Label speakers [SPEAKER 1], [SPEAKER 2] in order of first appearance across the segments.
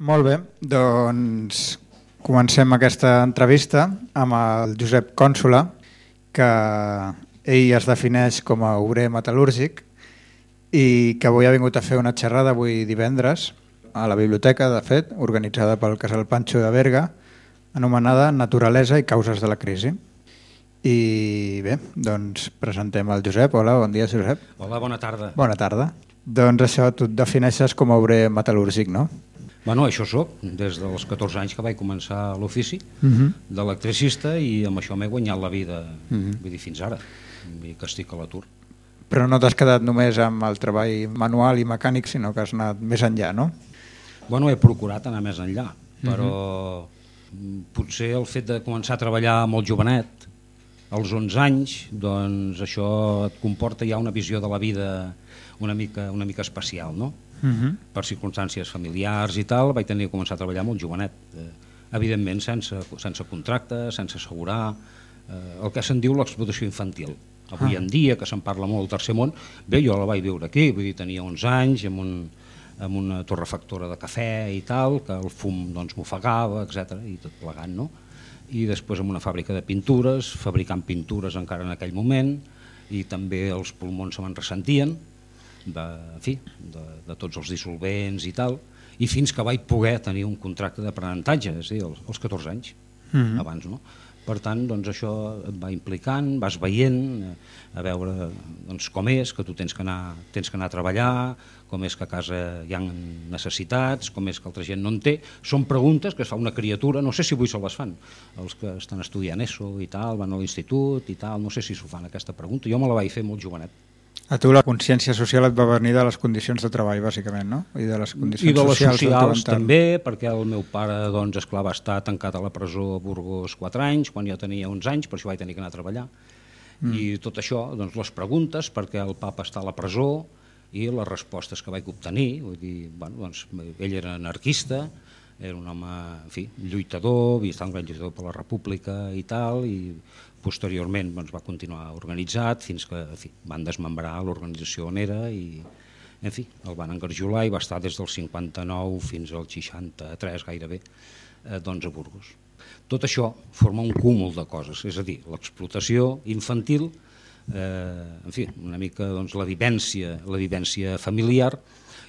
[SPEAKER 1] Molt bé, doncs comencem aquesta entrevista amb el Josep Cònsola, que ell es defineix com a obrer metal·lúrgic i que avui ha vingut a fer una xerrada avui divendres a la biblioteca, de fet, organitzada pel Casal Pancho de Berga, anomenada Naturalesa i causes de la crisi. I bé, doncs presentem el Josep. Hola, bon dia, Josep.
[SPEAKER 2] Hola, bona tarda.
[SPEAKER 1] Bona tarda. Doncs això, tu et defineixes com a obrer metal·lúrgic, no?
[SPEAKER 2] Bueno, això sóc, des dels 14 anys que vaig començar l'ofici
[SPEAKER 1] Uh -huh.
[SPEAKER 2] d'electricista i amb això m'he guanyat la vida,
[SPEAKER 1] Mhm.
[SPEAKER 2] vull dir, fins ara, i que estic a l'atur.
[SPEAKER 1] Però no t'has quedat només amb el treball manual i mecànic, sinó que has anat més enllà, no?
[SPEAKER 2] Bueno, he procurat anar més enllà, però mm, potser el fet de començar a treballar molt jovenet, als 11 anys, doncs això et comporta ja una visió de la vida una mica, una mica especial, no?
[SPEAKER 1] Uh -huh.
[SPEAKER 2] per circumstàncies familiars i tal, vaig tenir que començar a treballar molt jovenet. Eh, evidentment sense, sense contracte, sense assegurar, eh, el que se'n diu l'explotació infantil. Avui
[SPEAKER 1] Ah.
[SPEAKER 2] en dia, que se'n parla molt al tercer món, bé, jo la vaig viure aquí, vull dir, tenia 11 anys, amb, un, amb una torrefactora de cafè i tal, que el fum doncs, m'ofegava, etc i tot plegant, no? I després amb una fàbrica de pintures, fabricant pintures encara en aquell moment, i també els pulmons se me'n ressentien, de, en fi, de, de tots els dissolvents i tal, i fins que vaig poder tenir un contracte d'aprenentatge, és a dir, als, als 14 anys,
[SPEAKER 1] Mhm.
[SPEAKER 2] abans, no? Per tant, doncs això et va implicant, vas veient, eh, a veure doncs, com és, que tu tens que, anar, tens que anar a treballar, com és que a casa hi ha necessitats, com és que altra gent no en té. Són preguntes que es fa una criatura, no sé si avui se les fan, els que estan estudiant ESO i tal, van a l'institut i tal, no sé si s'ho fan aquesta pregunta. Jo me la vaig fer molt jovenet.
[SPEAKER 1] A tu la consciència social et va venir de les condicions de treball, bàsicament, no? I de les condicions
[SPEAKER 2] I de les
[SPEAKER 1] socials,
[SPEAKER 2] socials també, perquè el meu pare, doncs, esclar, va estar tancat a la presó a Burgos 4 anys, quan jo tenia 11 anys, per això vaig tenir que anar a treballar. Mm. I tot això, doncs, les preguntes, perquè el papa està a la presó, i les respostes que vaig obtenir, vull dir, bueno, doncs, ell era anarquista, era un home, en fi, lluitador, havia estat un gran lluitador per la república i tal, i posteriorment doncs, va continuar organitzat fins que en fi, van desmembrar l'organització on era i en fi, el van engarjolar i va estar des del 59 fins al 63 gairebé eh, doncs a Burgos. Tot això forma un cúmul de coses, és a dir, l'explotació infantil, eh, en fi, una mica doncs, la, vivència, la vivència familiar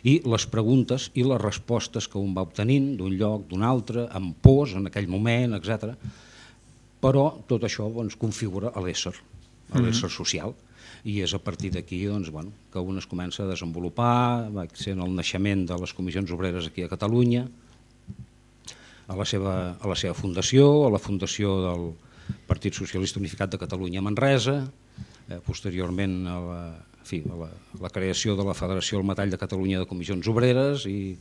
[SPEAKER 2] i les preguntes i les respostes que un va obtenint d'un lloc, d'un altre, amb pors en aquell moment, etc. Però tot això doncs, configura a l'ésser, a l'ésser social, i és a partir d'aquí doncs, bueno, que un es comença a desenvolupar, va en el naixement de les comissions obreres aquí a Catalunya, a la seva, a la seva fundació, a la fundació del Partit Socialista Unificat de Catalunya a Manresa, eh, posteriorment a la, en fi, a la, a la creació de la Federació del Metall de Catalunya de Comissions Obreres i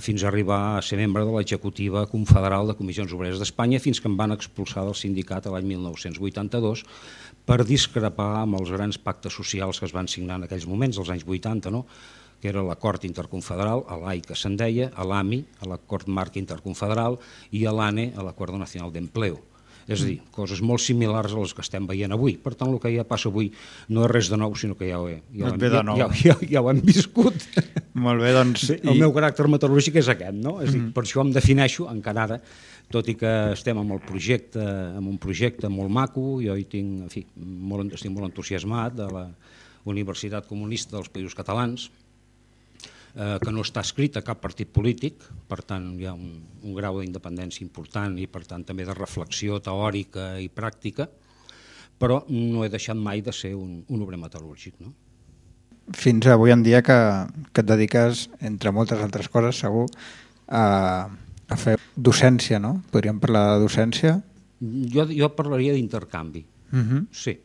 [SPEAKER 2] fins a arribar a ser membre de l'executiva confederal de Comissions Obreres d'Espanya fins que em van expulsar del sindicat l'any 1982 per discrepar amb els grans pactes socials que es van signar en aquells moments, als anys 80, no? que era l'acord interconfederal, a l'AI que se'n deia, a l'AMI, a l'acord marc interconfederal, i a l'ANE, a l'Acuerdo Nacional d'Empleo. És a dir, coses molt similars a les que estem veient avui. Per tant, el que ja passa avui no és res de nou, sinó que ja ho, he, ja ho, hem, ja, ja, ja, ja ho hem viscut.
[SPEAKER 1] Molt bé, doncs...
[SPEAKER 2] Sí, el meu caràcter metal·lúrgic és aquest, no? És a dir, per això em defineixo encara ara, tot i que estem amb el projecte, amb un projecte molt maco, jo hi tinc, en fi, molt, estic molt entusiasmat de la Universitat Comunista dels Països Catalans, eh, que no està escrit a cap partit polític, per tant hi ha un, un grau d'independència important i per tant també de reflexió teòrica i pràctica, però no he deixat mai de ser un, un obrer metal·lúrgic. No?
[SPEAKER 1] fins avui en dia que, que et dediques, entre moltes altres coses, segur, a, a fer docència, no? Podríem parlar de docència?
[SPEAKER 2] Jo, jo parlaria d'intercanvi,
[SPEAKER 1] Uh -huh.
[SPEAKER 2] sí.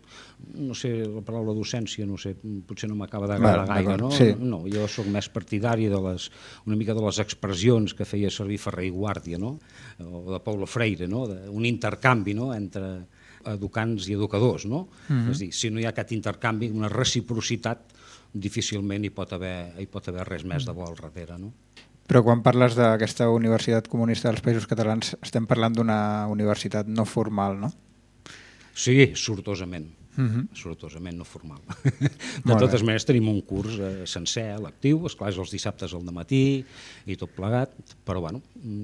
[SPEAKER 2] No sé, la paraula docència, no sé, potser no m'acaba d'agradar gaire, no?
[SPEAKER 1] sí.
[SPEAKER 2] No, jo sóc més partidari de les, una mica de les expressions que feia servir Ferrer i Guàrdia, no? O de Paulo Freire, no? De, un intercanvi, no?, entre educants i educadors, no?
[SPEAKER 1] Mhm.
[SPEAKER 2] És a dir, si no hi ha aquest intercanvi, una reciprocitat, difícilment hi pot haver, hi pot haver res més de bo al darrere, no?
[SPEAKER 1] Però quan parles d'aquesta Universitat Comunista dels Països Catalans, estem parlant d'una universitat no formal, no?
[SPEAKER 2] Sí, sortosament. Uh -huh. sortosament no formal. De Molt totes maneres tenim un curs eh, sencer, lectiu, esclar, és els dissabtes al matí i tot plegat, però bueno,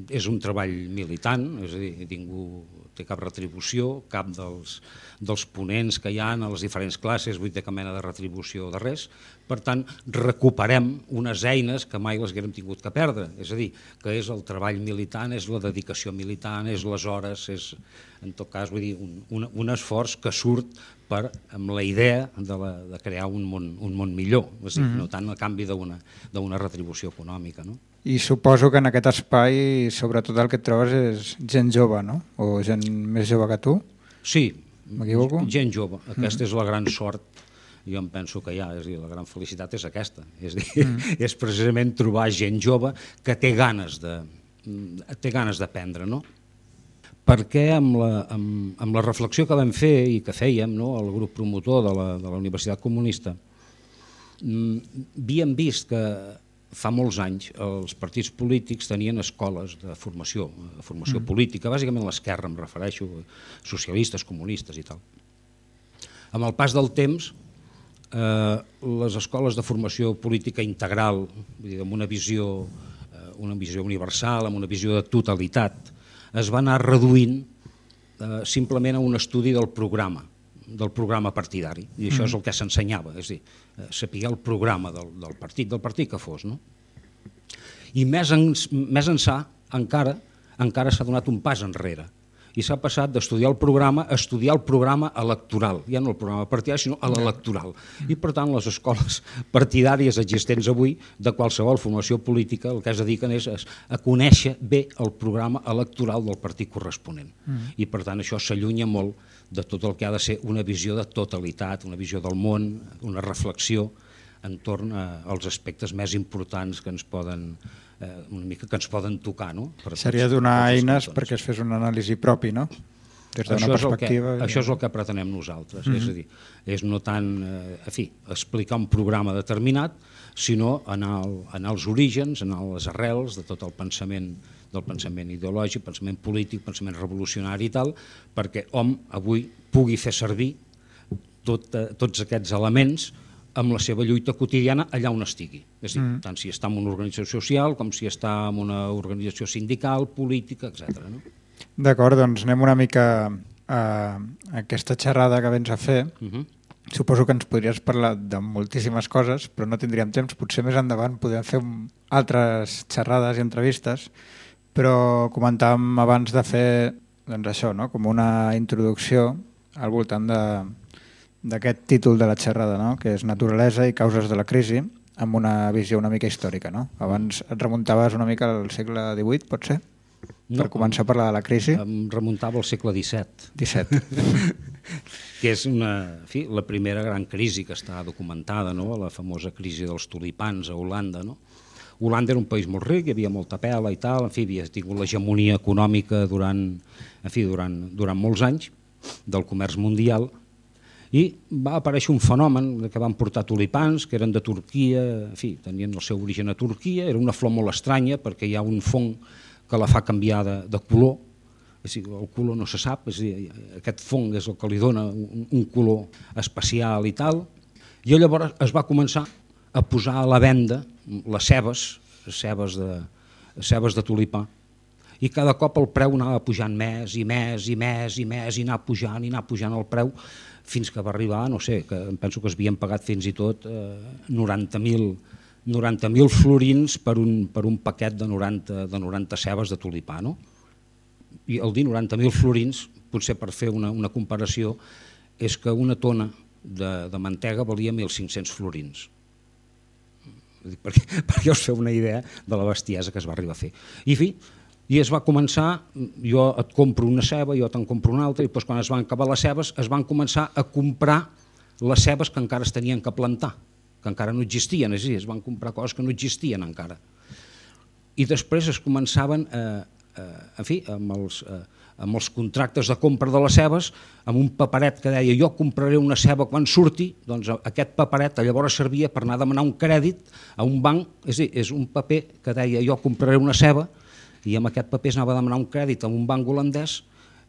[SPEAKER 2] és un treball militant, és a dir, ningú té cap retribució, cap dels, dels ponents que hi ha a les diferents classes, vull dir cap mena de retribució de res, per tant, recuperem unes eines que mai les haguem tingut que perdre, és a dir, que és el treball militant, és la dedicació militant, és les hores, és, en tot cas, vull dir, un, un, un esforç que surt per, amb la idea de, la, de crear un món, un món millor, és dir, mm -hmm. no tant a canvi d'una retribució econòmica. No?
[SPEAKER 1] I suposo que en aquest espai, sobretot el que et trobes és gent jove, no? O gent més jove que tu?
[SPEAKER 2] Sí, gent jove. Aquesta mm -hmm. és la gran sort jo em penso que hi ha, és dir, la gran felicitat és aquesta, és, dir, mm. és precisament trobar gent jove que té ganes de, té ganes d'aprendre, no? perquè amb la, amb, amb la reflexió que vam fer i que fèiem, no, el grup promotor de la, de la Universitat Comunista, mm, havíem vist que fa molts anys els partits polítics tenien escoles de formació, de formació mm. política, bàsicament l'esquerra em refereixo, socialistes, comunistes i tal. Amb el pas del temps, eh, les escoles de formació política integral, vull dir, amb una visió, eh, una visió universal, amb una visió de totalitat, es va anar reduint eh, simplement a un estudi del programa del programa partidari, i això mm. és el que s'ensenyava, és a dir, eh, saber el programa del, del partit, del partit que fos. No? I més, en, més ençà, encara, encara s'ha donat un pas enrere, i s'ha passat d'estudiar el programa a estudiar el programa electoral, ja no el programa partidari, sinó a l'electoral. I per tant les escoles partidàries existents avui de qualsevol formació política el que es dediquen és a conèixer bé el programa electoral del partit corresponent. Mm. I per tant això s'allunya molt de tot el que ha de ser una visió de totalitat, una visió del món, una reflexió entorn als aspectes més importants que ens poden eh, una mica que ens poden tocar. No?
[SPEAKER 1] Per Seria donar eines cantons. perquè es fes un anàlisi propi, no?
[SPEAKER 2] Des d'una perspectiva... Que, això és el que pretenem nosaltres, mm -hmm. és a dir, és no tant, eh, en fi, explicar un programa determinat, sinó anar, al, anar als orígens, anar a les arrels de tot el pensament del pensament ideològic, pensament polític, pensament revolucionari i tal, perquè hom avui pugui fer servir tot, eh, tots aquests elements amb la seva lluita quotidiana allà on estigui. És a dir, mm. tant si està en una organització social com si està en una organització sindical, política, etc. No?
[SPEAKER 1] D'acord, doncs anem una mica a aquesta xerrada que vens a fer. Mm -hmm. Suposo que ens podries parlar de moltíssimes coses, però no tindríem temps. Potser més endavant podem fer altres xerrades i entrevistes, però comentàvem abans de fer doncs això, no? com una introducció al voltant de, d'aquest títol de la xerrada, no? que és Naturalesa i causes de la crisi, amb una visió una mica històrica. No? Abans et remuntaves una mica al segle XVIII, pot ser? No, per començar a parlar de la crisi?
[SPEAKER 2] Em remuntava al segle XVII.
[SPEAKER 1] XVII.
[SPEAKER 2] que és una, en fi, la primera gran crisi que està documentada, no? la famosa crisi dels tulipans a Holanda. No? Holanda era un país molt ric, hi havia molta pela i tal, en fi, havia tingut l'hegemonia econòmica durant, en fi, durant, durant molts anys del comerç mundial, i va aparèixer un fenomen que van portar tulipans, que eren de Turquia, en fi, tenien el seu origen a Turquia, era una flor molt estranya perquè hi ha un fong que la fa canviar de, de color, és dir, el color no se sap, és dir, aquest fong és el que li dona un, un color especial i tal, i llavors es va començar a posar a la venda les cebes, les cebes de, les cebes de tulipà, i cada cop el preu anava pujant més i més i més i més i anar pujant i anar pujant el preu fins que va arribar, no sé, que penso que es havien pagat fins i tot eh, 90.000 90 florins per un, per un paquet de 90, de 90 cebes de tulipà, no? I el dir 90.000 florins, potser per fer una, una comparació, és que una tona de, de mantega valia 1.500 florins. Perquè, perquè us feu una idea de la bestiesa que es va arribar a fer. I, fi, i es va començar, jo et compro una ceba, jo te'n compro una altra, i doncs quan es van acabar les cebes es van començar a comprar les cebes que encara es tenien que plantar, que encara no existien, és a dir, es van comprar coses que no existien encara. I després es començaven, eh, eh, en fi, amb els, eh, amb els contractes de compra de les cebes, amb un paperet que deia jo compraré una ceba quan surti, doncs aquest paperet llavors servia per anar a demanar un crèdit a un banc, és a dir, és un paper que deia jo compraré una ceba, i amb aquest paper anava a demanar un crèdit a un banc holandès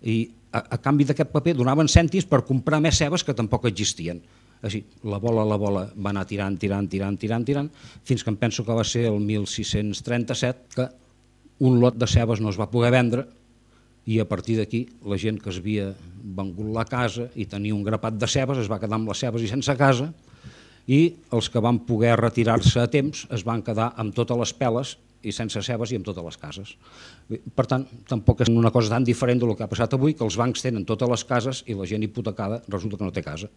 [SPEAKER 2] i a, a canvi d'aquest paper donaven cèntims per comprar més cebes que tampoc existien. Així, la bola, la bola va anar tirant, tirant, tirant, tirant, tirant, fins que em penso que va ser el 1637 que un lot de cebes no es va poder vendre i a partir d'aquí la gent que es havia vengut la casa i tenia un grapat de cebes es va quedar amb les cebes i sense casa i els que van poder retirar-se a temps es van quedar amb totes les peles i sense cebes i amb totes les cases. Per tant, tampoc és una cosa tan diferent del que ha passat avui, que els bancs tenen totes les cases i la gent hipotecada resulta que no té casa.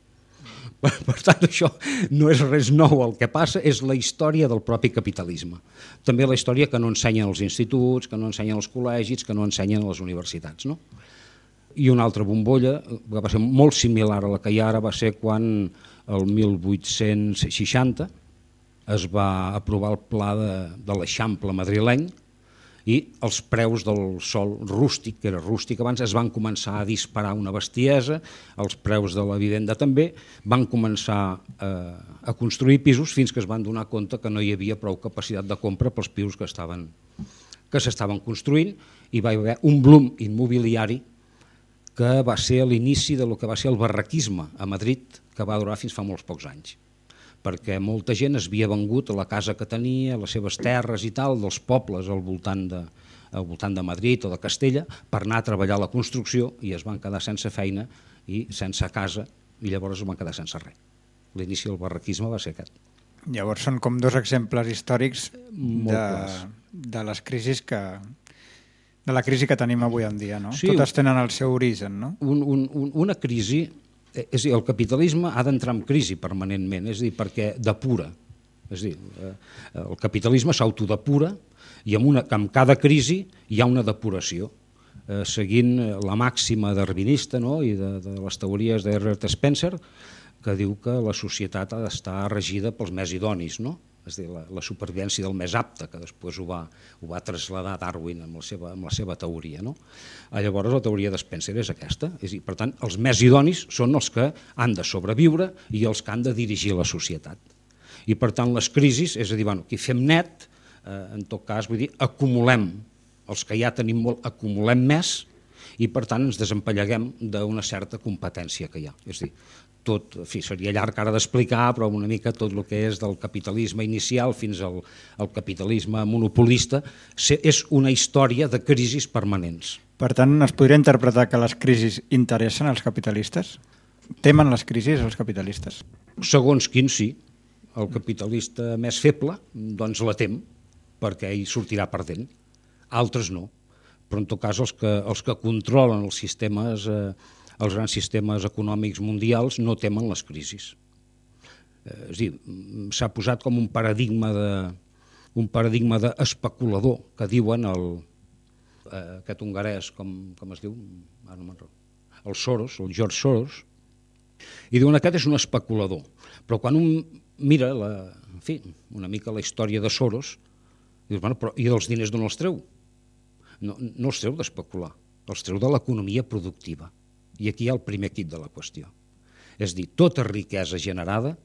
[SPEAKER 2] Per, tant, això no és res nou, el que passa és la història del propi capitalisme. També la història que no ensenyen els instituts, que no ensenyen els col·legis, que no ensenyen les universitats. No? I una altra bombolla, que va ser molt similar a la que hi ha ara, va ser quan el 1860 es va aprovar el pla de, de l'Eixample madrileny, i els preus del sol rústic, que era rústic abans, es van començar a disparar una bestiesa, els preus de la vivenda també, van començar eh, a construir pisos fins que es van donar compte que no hi havia prou capacitat de compra pels pisos que estaven que s'estaven construint i va haver un bloom immobiliari que va ser l'inici de lo que va ser el barraquisme a Madrid, que va durar fins fa molts pocs anys perquè molta gent es havia vengut a la casa que tenia, les seves terres i tal, dels pobles al voltant de, al voltant de Madrid o de Castella per anar a treballar a la construcció i es van quedar sense feina i sense casa i llavors es van quedar sense res. L'inici del barraquisme va ser aquest.
[SPEAKER 1] Llavors són com dos exemples històrics de, de les crisis que, de la crisi que tenim avui en dia, no? Sí, Totes tenen el seu origen, no?
[SPEAKER 2] Un, un, una crisi Eh, és a dir, el capitalisme ha d'entrar en crisi permanentment, és dir, perquè depura. És dir, eh, el capitalisme s'autodepura i amb, una, amb cada crisi hi ha una depuració, eh, seguint la màxima darwinista no? i de, de les teories d'Herbert Spencer, que diu que la societat ha d'estar regida pels més idonis, no? És dir, la, la supervivència del més apte, que després ho va, ho va traslladar Darwin amb la seva, amb la seva teoria. No? Ah, llavors la teoria de Spencer és aquesta, és dir, per tant, els més idonis són els que han de sobreviure i els que han de dirigir la societat. I per tant les crisis, és a dir, bueno, aquí fem net, eh, en tot cas, vull dir, acumulem, els que ja tenim molt, acumulem més, i per tant ens desempalleguem d'una certa competència que hi ha. És dir, tot, en fi, seria llarg ara d'explicar, però una mica tot el que és del capitalisme inicial fins al, al capitalisme monopolista és una història de crisis permanents.
[SPEAKER 1] Per tant, es podria interpretar que les crisis interessen als capitalistes? Temen les crisis els capitalistes?
[SPEAKER 2] Segons quin sí. El capitalista més feble doncs la tem, perquè ell sortirà perdent. Altres no. Però en tot cas els que, els que controlen els sistemes eh, els grans sistemes econòmics mundials no temen les crisis. Eh, és dir, s'ha posat com un paradigma de un paradigma d'especulador que diuen el, eh, aquest hongarès, com, com es diu? Ah, no el Soros, el George Soros, i diuen aquest és un especulador. Però quan un mira la, en fi, una mica la història de Soros, dius, bueno, però i dels diners d'on els treu? No, no els treu d'especular, els treu de l'economia productiva. I aquí hi ha el primer kit de la qüestió. És dir, tota riquesa generada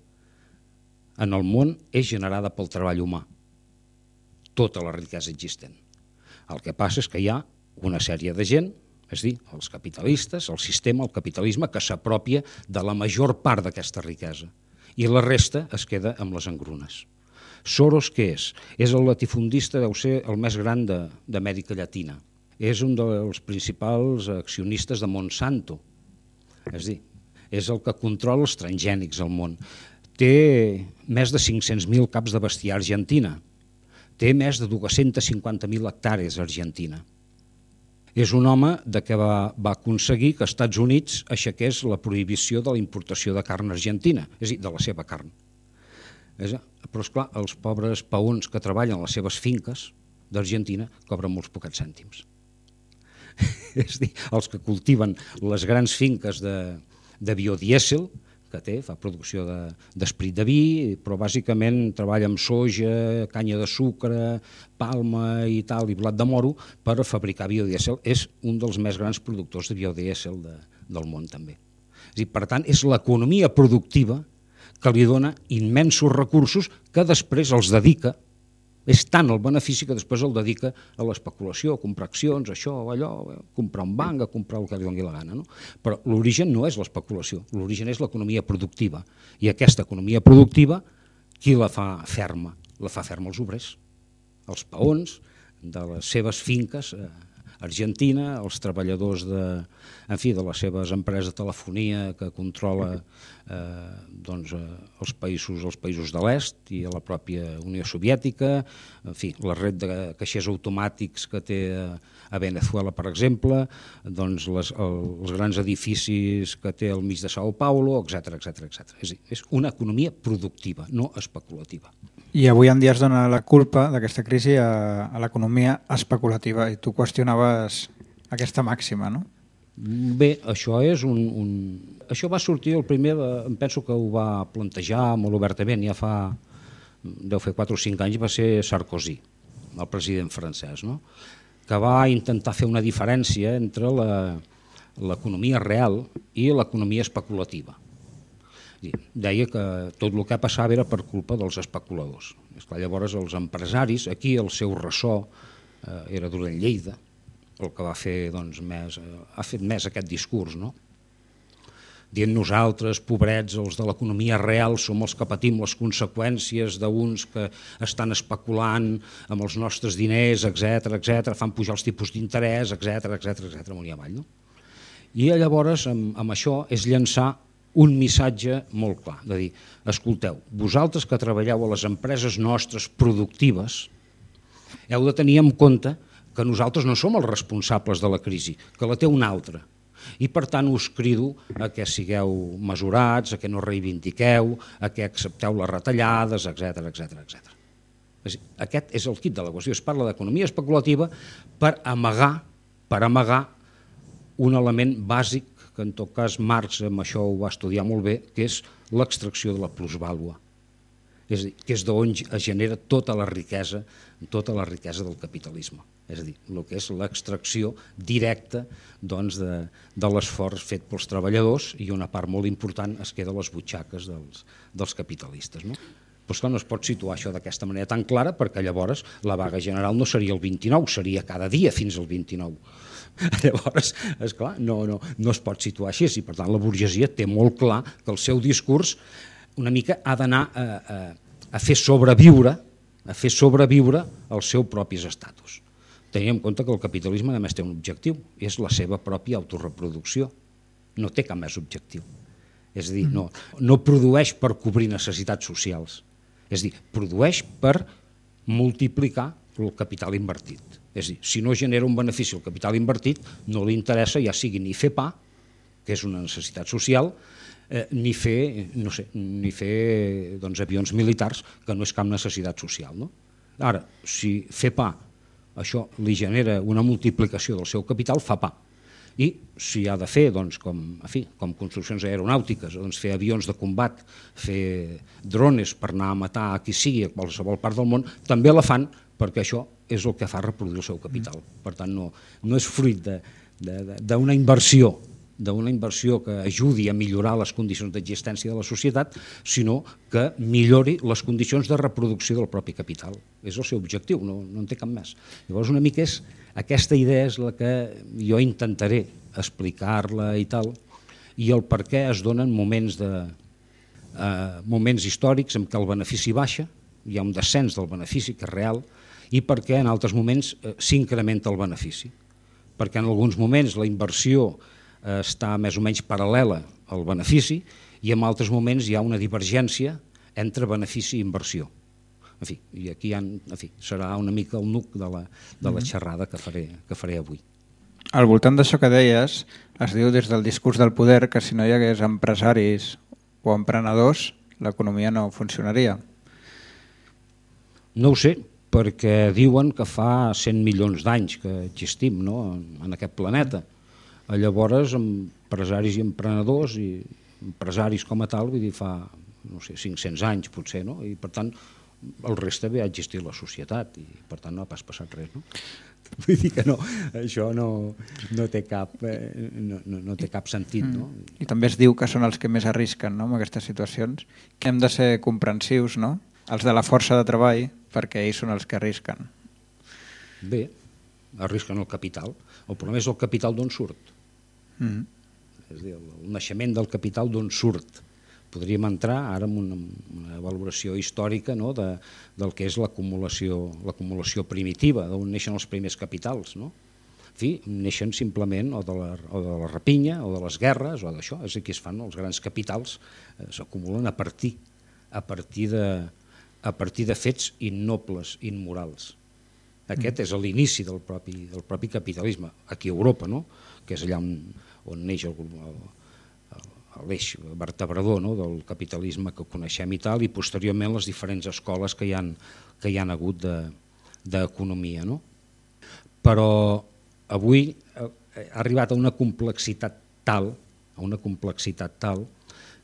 [SPEAKER 2] en el món és generada pel treball humà. Tota la riquesa existent. El que passa és que hi ha una sèrie de gent, és dir, els capitalistes, el sistema, el capitalisme, que s'apropia de la major part d'aquesta riquesa. I la resta es queda amb les engrunes. Soros què és? És el latifundista, deu ser el més gran d'Amèrica Llatina és un dels principals accionistes de Monsanto. És dir, és el que controla els transgènics al món. Té més de 500.000 caps de bestiar Argentina. Té més de 250.000 hectàrees a Argentina. És un home de que va, va aconseguir que als Estats Units aixequés la prohibició de la importació de carn argentina, és a dir, de la seva carn. És, però, esclar, els pobres paons que treballen a les seves finques d'Argentina cobren molts poquets cèntims. és dir, els que cultiven les grans finques de, de biodièsel, que té, fa producció d'esprit de, de vi, però bàsicament treballa amb soja, canya de sucre, palma i tal, i blat de moro, per fabricar biodièsel. És un dels més grans productors de biodièsel de, del món, també. És dir, per tant, és l'economia productiva que li dona immensos recursos que després els dedica És tant el benefici que després el dedica a l'especulació, a comprar accions, això, allò, a comprar un banc, a comprar el que li doni la gana. No? Però l'origen no és l'especulació, l'origen és l'economia productiva. I aquesta economia productiva, qui la fa ferma? La fa ferma els obrers, els paons de les seves finques eh, Argentina, els treballadors de, en fi, de les seves empreses de telefonia que controla eh, doncs, eh, els, països, els països de l'est i la pròpia Unió Soviètica, en fi, la red de caixers automàtics que té a Venezuela, per exemple, doncs les, el, els grans edificis que té al mig de Sao Paulo, etc etc etc. És, és una economia productiva, no especulativa.
[SPEAKER 1] I avui en dia es dona la culpa d'aquesta crisi a, a l'economia especulativa i tu qüestionaves aquesta màxima, no?
[SPEAKER 2] Bé, això és un, un... Això va sortir el primer, de... em penso que ho va plantejar molt obertament, ja fa, deu fer 4 o 5 anys, va ser Sarkozy, el president francès, no? que va intentar fer una diferència entre l'economia real i l'economia especulativa deia que tot el que passava era per culpa dels especuladors. Esclar, llavors els empresaris, aquí el seu ressò eh, era Durant Lleida, el que va fer doncs, més, eh, ha fet més aquest discurs, no? dient nosaltres, pobrets, els de l'economia real, som els que patim les conseqüències d'uns que estan especulant amb els nostres diners, etc etc, fan pujar els tipus d'interès, etc etc etc, amunt i avall. No? I llavors amb, amb això és llançar un missatge molt clar, de dir, escolteu, vosaltres que treballeu a les empreses nostres productives, heu de tenir en compte que nosaltres no som els responsables de la crisi, que la té un altre. I per tant us crido a que sigueu mesurats, a que no reivindiqueu, a que accepteu les retallades, etc etc etc. Aquest és el kit de la qüestió. Es parla d'economia especulativa per amagar, per amagar un element bàsic que en tot cas Marx amb això ho va estudiar molt bé, que és l'extracció de la plusvàlua. És a dir, que és d'on es genera tota la riquesa, tota la riquesa del capitalisme. És a dir, el que és l'extracció directa doncs, de, de l'esforç fet pels treballadors i una part molt important es queda a les butxaques dels, dels capitalistes. No? Però esclar, no es pot situar això d'aquesta manera tan clara perquè llavors la vaga general no seria el 29, seria cada dia fins al 29 Llavors, és clar, no, no, no es pot situar així i per tant la burgesia té molt clar que el seu discurs una mica ha d'anar a, a, a fer sobreviure a fer sobreviure els seus propis estatus. Tenim en compte que el capitalisme només té un objectiu, és la seva pròpia autorreproducció. No té cap més objectiu. És a dir, no, no produeix per cobrir necessitats socials. És a dir, produeix per multiplicar el capital invertit. És a dir, si no genera un benefici al capital invertit, no li interessa ja sigui ni fer pa, que és una necessitat social, eh, ni fer, no sé, ni fer doncs, avions militars, que no és cap necessitat social. No? Ara, si fer pa, això li genera una multiplicació del seu capital, fa pa. I si ha de fer, doncs, com, en fi, com construccions aeronàutiques, doncs, fer avions de combat, fer drones per anar a matar a qui sigui a qualsevol part del món, també la fan perquè això és el que fa reproduir el seu capital. Per tant, no, no és fruit d'una inversió d'una inversió que ajudi a millorar les condicions d'existència de la societat, sinó que millori les condicions de reproducció del propi capital. És el seu objectiu, no, no en té cap més. Llavors una mica és, aquesta idea és la que jo intentaré explicar-la i tal, i el per què es donen moments, de, eh, moments històrics en què el benefici baixa, hi ha un descens del benefici que és real, i perquè en altres moments eh, s'incrementa el benefici. Perquè en alguns moments la inversió eh, està més o menys paral·lela al benefici i en altres moments hi ha una divergència entre benefici i inversió. En fi, i aquí ha, en fi, serà una mica el nuc de la, de la mhm. xerrada que faré, que faré avui.
[SPEAKER 1] Al voltant d'això que deies, es diu des del discurs del poder que si no hi hagués empresaris o emprenedors, l'economia no funcionaria.
[SPEAKER 2] No ho sé, perquè diuen que fa 100 milions d'anys que existim no? en aquest planeta. Llavors, empresaris i emprenedors i empresaris com a tal, vull dir, fa no sé, 500 anys potser, no? i per tant el reste ve a existir la societat i per tant no ha pas passat res. No? Vull dir que no, això no, no, té, cap, eh, no, no, no té cap sentit. No?
[SPEAKER 1] Mm. I també es diu que són els que més arrisquen no? en aquestes situacions, que hem de ser comprensius, no? els de la força de treball, perquè ells són els que arrisquen.
[SPEAKER 2] Bé, arrisquen el capital. El problema és el capital d'on surt. Mm. És dir, el, el naixement del capital d'on surt. Podríem entrar ara en una, una valoració històrica no? de, del que és l'acumulació primitiva, d'on neixen els primers capitals. No? En fi, neixen simplement o de, la, o de la rapinya o de les guerres o d'això, és aquí es fan els grans capitals, eh, s'acumulen a partir a partir de, a partir de fets innobles, immorals. Aquest mm. és l'inici del, propi, del propi capitalisme, aquí a Europa, no? que és allà on, on neix l'eix vertebrador no? del capitalisme que coneixem i tal, i posteriorment les diferents escoles que hi han, que hi han hagut d'economia. De, no? Però avui ha arribat a una complexitat tal, a una complexitat tal,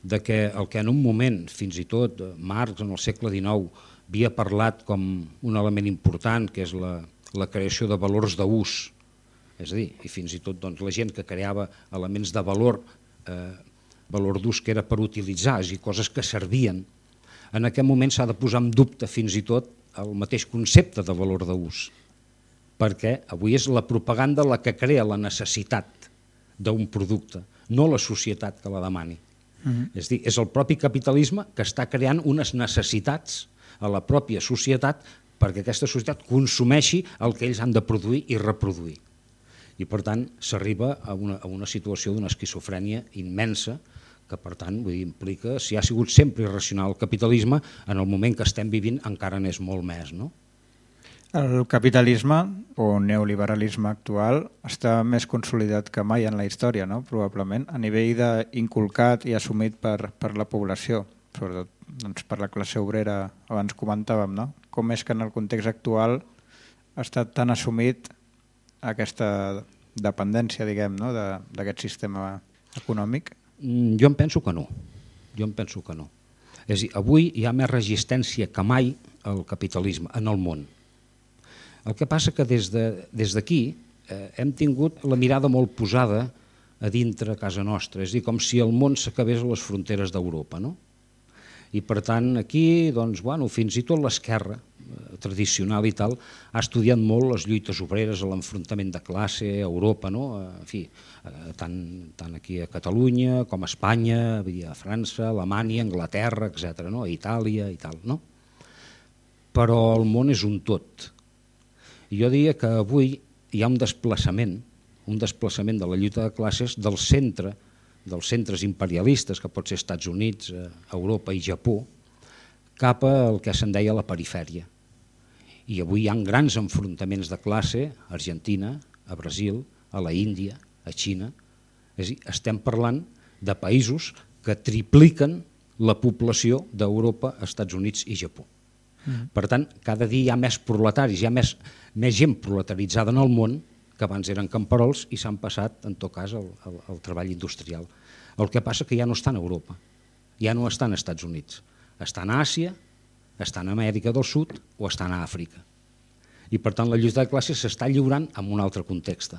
[SPEAKER 2] de que el que en un moment, fins i tot Marx en el segle XIX, havia parlat com un element important, que és la, la creació de valors d'ús, és a dir, i fins i tot doncs, la gent que creava elements de valor, eh, valor d'ús que era per utilitzar, dir, coses que servien, en aquest moment s'ha de posar en dubte fins i tot el mateix concepte de valor d'ús, perquè avui és la propaganda la que crea la necessitat d'un producte, no la societat que la demani. Uh -huh. És dir, és el propi capitalisme que està creant unes necessitats a la pròpia societat perquè aquesta societat consumeixi el que ells han de produir i reproduir. I per tant s'arriba a, una, a una situació d'una esquizofrènia immensa que per tant vull dir, implica, si ha sigut sempre irracional el capitalisme, en el moment que estem vivint encara n'és molt més. No?
[SPEAKER 1] El capitalisme o neoliberalisme actual està més consolidat que mai en la història, no? probablement, a nivell d'inculcat i assumit per, per la població, sobretot doncs, per la classe obrera, abans comentàvem, no? com és que en el context actual ha estat tan assumit aquesta dependència, diguem, no? d'aquest sistema econòmic?
[SPEAKER 2] Mm, jo em penso que no. Jo em penso que no. És dir, avui hi ha més resistència que mai al capitalisme en el món el que passa que des d'aquí de, eh, hem tingut la mirada molt posada a dintre a casa nostra, és a dir, com si el món s'acabés a les fronteres d'Europa. No? I per tant aquí, doncs, bueno, fins i tot l'esquerra eh, tradicional i tal, ha estudiat molt les lluites obreres, l'enfrontament de classe a Europa, no? en fi, eh, tant, tant aquí a Catalunya com a Espanya, a França, Alemanya, Anglaterra, etc. no? a Itàlia i tal. No? Però el món és un tot, i jo diria que avui hi ha un desplaçament, un desplaçament de la lluita de classes del centre, dels centres imperialistes, que pot ser Estats Units, eh, Europa i Japó, cap al que se'n deia la perifèria. I avui hi ha grans enfrontaments de classe a Argentina, a Brasil, a la Índia, a Xina. És a dir, estem parlant de països que tripliquen la població d'Europa, Estats Units i Japó. Mm. Per tant, cada dia hi ha més proletaris, hi ha més, més gent proletaritzada en el món que abans eren camperols i s'han passat, en tot cas, al, al, al treball industrial. El que passa que ja no estan a Europa, ja no estan als Estats Units, estan a Àsia, estan a Amèrica del Sud o estan a Àfrica. I per tant la lluita de classes s'està lliurant en un altre context.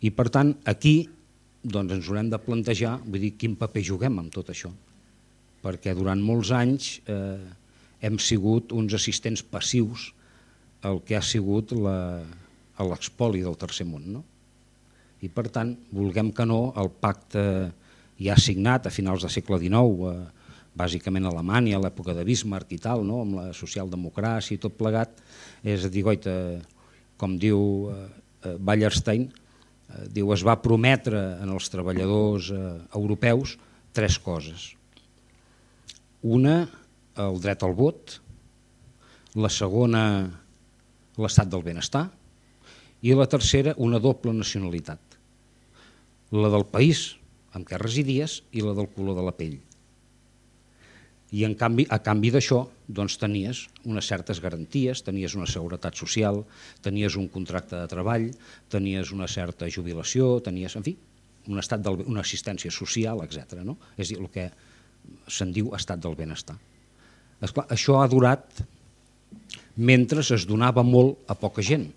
[SPEAKER 2] I per tant aquí doncs, ens haurem de plantejar vull dir, quin paper juguem amb tot això. Perquè durant molts anys eh, hem sigut uns assistents passius el que ha sigut l'expoli del tercer món. No? I per tant, vulguem que no, el pacte ja signat a finals del segle XIX, eh, bàsicament a Alemanya, a l'època de Bismarck i tal, no? amb la socialdemocràcia i tot plegat, és a dir, goita, com diu eh, eh Wallerstein, eh, diu, es va prometre en els treballadors eh, europeus tres coses. Una, el dret al vot, la segona l'estat del benestar i la tercera una doble nacionalitat, la del país en què residies i la del color de la pell. I en canvi, a canvi d'això doncs, tenies unes certes garanties, tenies una seguretat social, tenies un contracte de treball, tenies una certa jubilació, tenies, en fi, un estat del, una assistència social, etc. No? És dir, el que se'n diu estat del benestar. Esclar, això ha durat mentre es donava molt a poca gent.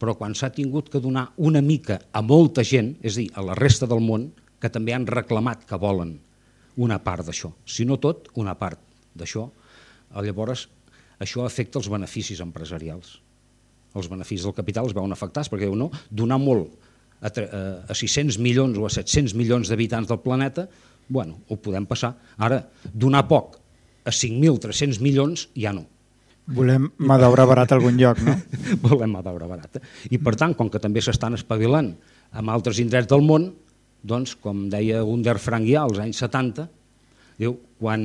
[SPEAKER 2] Però quan s'ha tingut que donar una mica a molta gent, és a dir, a la resta del món, que també han reclamat que volen una part d'això, si no tot, una part d'això, llavors això afecta els beneficis empresarials. Els beneficis del capital es veuen afectats perquè diu, no, donar molt a, a 600 milions o a 700 milions d'habitants del planeta, bueno, ho podem passar. Ara, donar poc a 5.300 milions, ja no.
[SPEAKER 1] Volem mà d'obra barat a algun lloc, no?
[SPEAKER 2] Volem mà d'obra barata. I per tant, com que també s'estan espavilant amb altres indrets del món, doncs, com deia Gunder Frangià als anys 70, diu, quan,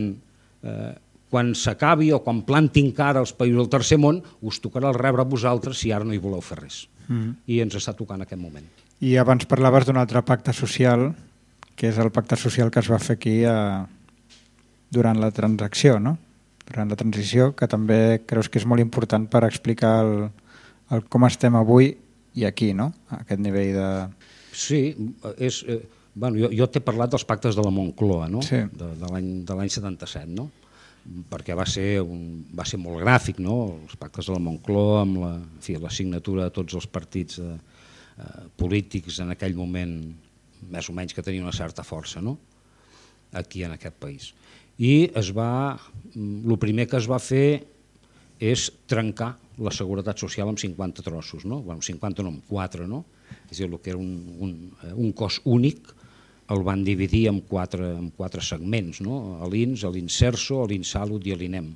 [SPEAKER 2] eh, quan s'acabi o quan plantin cara als països del tercer món, us tocarà el rebre a vosaltres si ara no hi voleu fer res. Mm. I ens està tocant aquest moment.
[SPEAKER 1] I abans parlaves d'un altre pacte social, que és el pacte social que es va fer aquí a, durant la transacció, no? durant la transició, que també creus que és molt important per explicar el, el com estem avui i aquí, no? a aquest nivell de...
[SPEAKER 2] Sí, és, eh, bueno, jo, jo t'he parlat dels pactes de la Moncloa, no?
[SPEAKER 1] sí.
[SPEAKER 2] de, de l'any 77, no? perquè va ser, un, va ser molt gràfic, no? els pactes de la Moncloa, amb la, en fi, la signatura de tots els partits eh, eh, polítics en aquell moment, més o menys que tenia una certa força, no? aquí en aquest país i es va, el primer que es va fer és trencar la seguretat social amb 50 trossos, no? bueno, 50 no, amb 4, no? és a dir, el que era un, un, un cos únic el van dividir en quatre, en quatre segments, no? l'INS, l'INSERSO, l'INSALUT i l'INEM.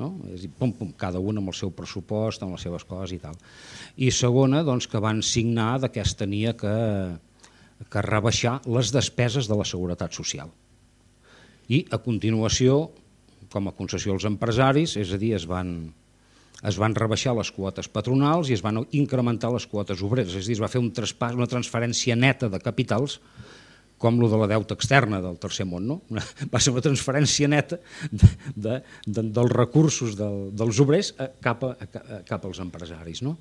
[SPEAKER 2] No? És dir, pum, pum, cada un amb el seu pressupost, amb les seves coses i tal. I segona, doncs, que van signar que es tenia que, que rebaixar les despeses de la seguretat social i a continuació, com a concessió als empresaris, és a dir, es van, es van rebaixar les quotes patronals i es van incrementar les quotes obreres, és a dir, es va fer un traspàs, una transferència neta de capitals com lo de la deuta externa del tercer món. No? Va ser una transferència neta de, de, de, dels recursos del, dels obrers cap, a, cap als empresaris. No?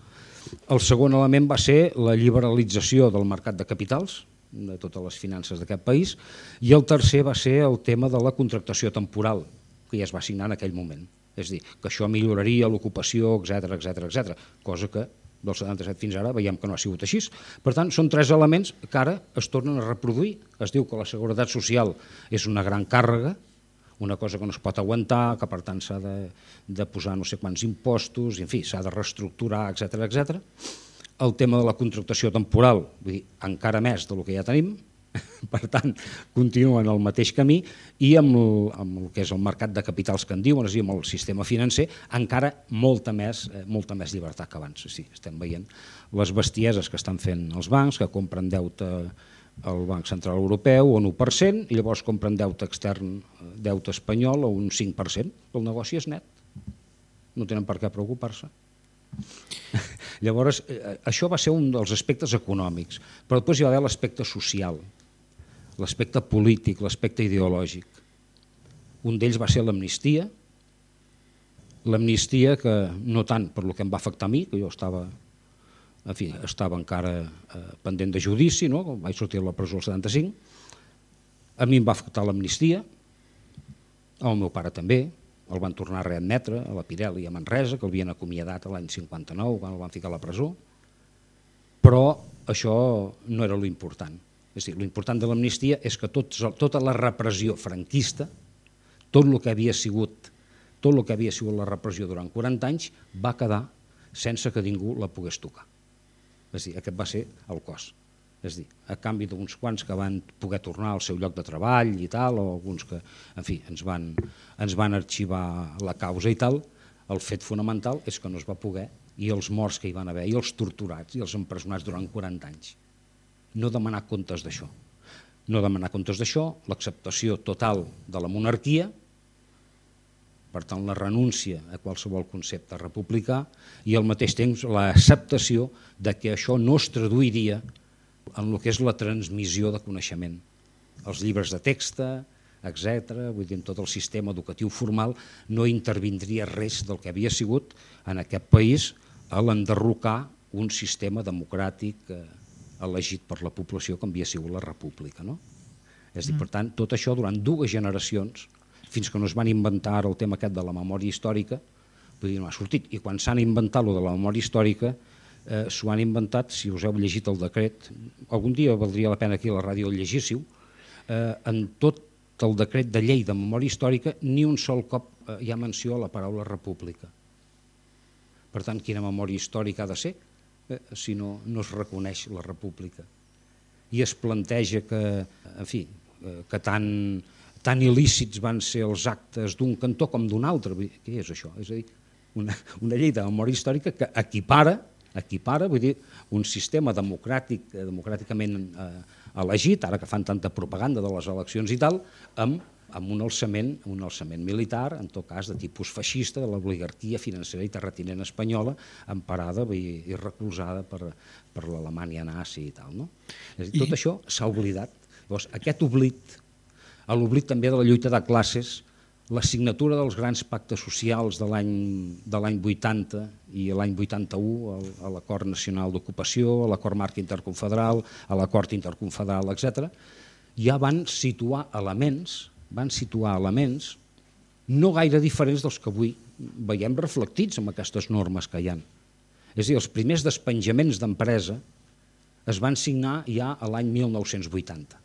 [SPEAKER 2] El segon element va ser la liberalització del mercat de capitals, de totes les finances d'aquest país, i el tercer va ser el tema de la contractació temporal, que ja es va signar en aquell moment. És dir, que això milloraria l'ocupació, etc etc etc, cosa que del 77 fins ara veiem que no ha sigut així. Per tant, són tres elements que ara es tornen a reproduir. Es diu que la seguretat social és una gran càrrega, una cosa que no es pot aguantar, que per tant s'ha de, de posar no sé quants impostos, en fi, s'ha de reestructurar, etc etc el tema de la contractació temporal, vull dir, encara més del que ja tenim, per tant, continuen el mateix camí i amb el, amb el que és el mercat de capitals que en diuen, és a dir, amb el sistema financer, encara molta més, eh, molta més llibertat que abans. Sí, estem veient les bestieses que estan fent els bancs, que compren deute al Banc Central Europeu un 1%, i llavors compren deute extern, eh, deute espanyol a un 5%. El negoci és net. No tenen per què preocupar-se. Llavors, eh, això va ser un dels aspectes econòmics, però després hi va haver l'aspecte social, l'aspecte polític, l'aspecte ideològic. Un d'ells va ser l'amnistia, l'amnistia que no tant per lo que em va afectar a mi, que jo estava, en fi, estava encara eh, pendent de judici, no? vaig sortir de la presó al 75, a mi em va afectar l'amnistia, al meu pare també, el van tornar a readmetre a la Pirelli a Manresa, que el havien acomiadat l'any 59, quan el van ficar a la presó, però això no era l'important. És a dir, l'important de l'amnistia és que tot, tota la repressió franquista, tot el que havia sigut tot el que havia sigut la repressió durant 40 anys va quedar sense que ningú la pogués tocar. És a dir, aquest va ser el cos. És dir, a canvi d'uns quants que van poder tornar al seu lloc de treball i tal, o alguns que, en fi, ens van, ens van arxivar la causa i tal, el fet fonamental és que no es va poder, i els morts que hi van haver, i els torturats, i els empresonats durant 40 anys. No demanar comptes d'això. No demanar comptes d'això, l'acceptació total de la monarquia, per tant la renúncia a qualsevol concepte republicà i al mateix temps l'acceptació de que això no es traduiria en el que és la transmissió de coneixement. Els llibres de texta, etc. Vull dir, en tot el sistema educatiu formal no intervindria res del que havia sigut en aquest país a l'enderrocar un sistema democràtic eh, elegit per la població com havia sigut la república. No? És dir, mm. per tant, tot això durant dues generacions, fins que no es van inventar el tema aquest de la memòria històrica, vull dir, no ha sortit. I quan s'han inventat lo de la memòria històrica, eh, s'ho han inventat, si us heu llegit el decret, algun dia valdria la pena a la ràdio el llegíssiu, eh, en tot el decret de llei de memòria històrica ni un sol cop eh, hi ha menció a la paraula república. Per tant, quina memòria històrica ha de ser eh, si no, no es reconeix la república? I es planteja que, en fi, eh, que tan, tan il·lícits van ser els actes d'un cantó com d'un altre. Què és això? És a dir, una, una llei de memòria històrica que equipara, equipara vull dir, un sistema democràtic, eh, democràticament eh, elegit, ara que fan tanta propaganda de les eleccions i tal, amb, amb un, alçament, un alçament militar, en tot cas de tipus feixista, de l'oligarquia financera i terratinent espanyola, emparada i, i recolzada per, per l'Alemanya nazi i tal. No? És dir, tot I... això s'ha oblidat. Llavors, aquest oblit, l'oblit també de la lluita de classes, la signatura dels grans pactes socials de l'any 80 i l'any 81, a l'Acord Nacional d'Ocupació, a l'Acord Marc Interconfederal, a l'Acord Interconfederal, etc., ja van situar elements, van situar elements no gaire diferents dels que avui veiem reflectits en aquestes normes que hi han. És a dir, els primers despenjaments d'empresa es van signar ja a l'any 1980.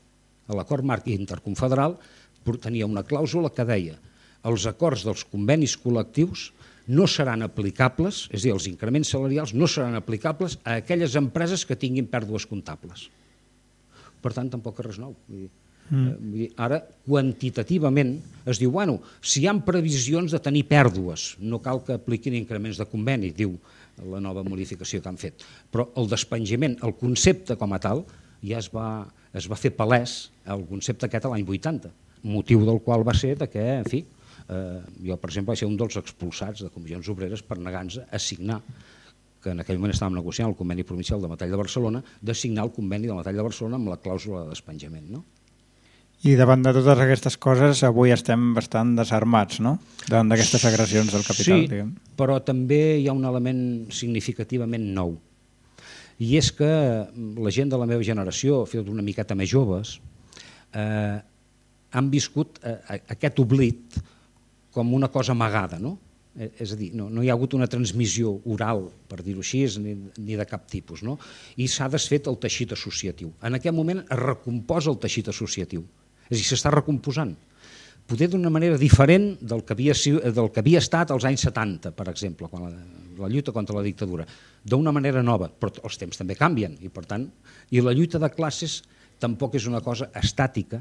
[SPEAKER 2] A l'acord marc interconfederal tenia una clàusula que deia els acords dels convenis col·lectius no seran aplicables, és a dir, els increments salarials no seran aplicables a aquelles empreses que tinguin pèrdues comptables. Per tant, tampoc és res nou. Vull dir, mm. Eh, vull dir, ara, quantitativament, es diu, bueno, si hi ha previsions de tenir pèrdues, no cal que apliquin increments de conveni, diu la nova modificació que han fet. Però el despenjament, el concepte com a tal, ja es va, es va fer palès, el concepte aquest l'any 80, motiu del qual va ser de que, en fi, eh, jo, per exemple, vaig ser un dels expulsats de comissions obreres per negar-nos a signar que en aquell moment estàvem negociant el conveni provincial de Metall de Barcelona, de signar el conveni de Metall de Barcelona amb la clàusula de despenjament. No?
[SPEAKER 1] I davant de totes aquestes coses, avui estem bastant desarmats, no?, davant d'aquestes agressions del capital.
[SPEAKER 2] Sí, diguem. però també hi ha un element significativament nou. I és que la gent de la meva generació, fins una miqueta més joves, eh, han viscut eh, aquest oblit com una cosa amagada, no? Eh, és a dir, no, no hi ha hagut una transmissió oral, per dir-ho així, ni, ni de cap tipus, no? i s'ha desfet el teixit associatiu. En aquest moment es recomposa el teixit associatiu, és a dir, s'està recomposant. Poder d'una manera diferent del que, havia, del que havia estat als anys 70, per exemple, quan la, la lluita contra la dictadura, d'una manera nova, però els temps també canvien, i per tant, i la lluita de classes tampoc és una cosa estàtica,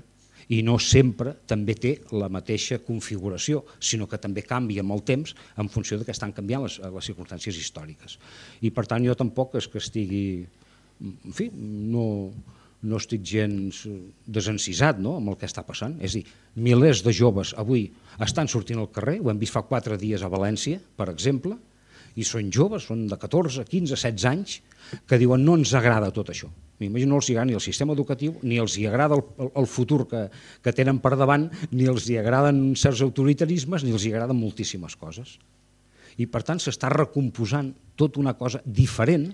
[SPEAKER 2] i no sempre també té la mateixa configuració, sinó que també canvia amb el temps en funció de que estan canviant les, les circumstàncies històriques. I per tant jo tampoc és que estigui, en fi, no, no estic gens desencisat no, amb el que està passant. És dir, milers de joves avui estan sortint al carrer, ho hem vist fa quatre dies a València, per exemple, i són joves, són de 14, 15, 16 anys, que diuen no ens agrada tot això. M'imagino no els hi agrada ni el sistema educatiu, ni els hi agrada el, el, el futur que, que tenen per davant, ni els hi agraden certs autoritarismes, ni els hi agraden moltíssimes coses. I per tant s'està recomposant tota una cosa diferent,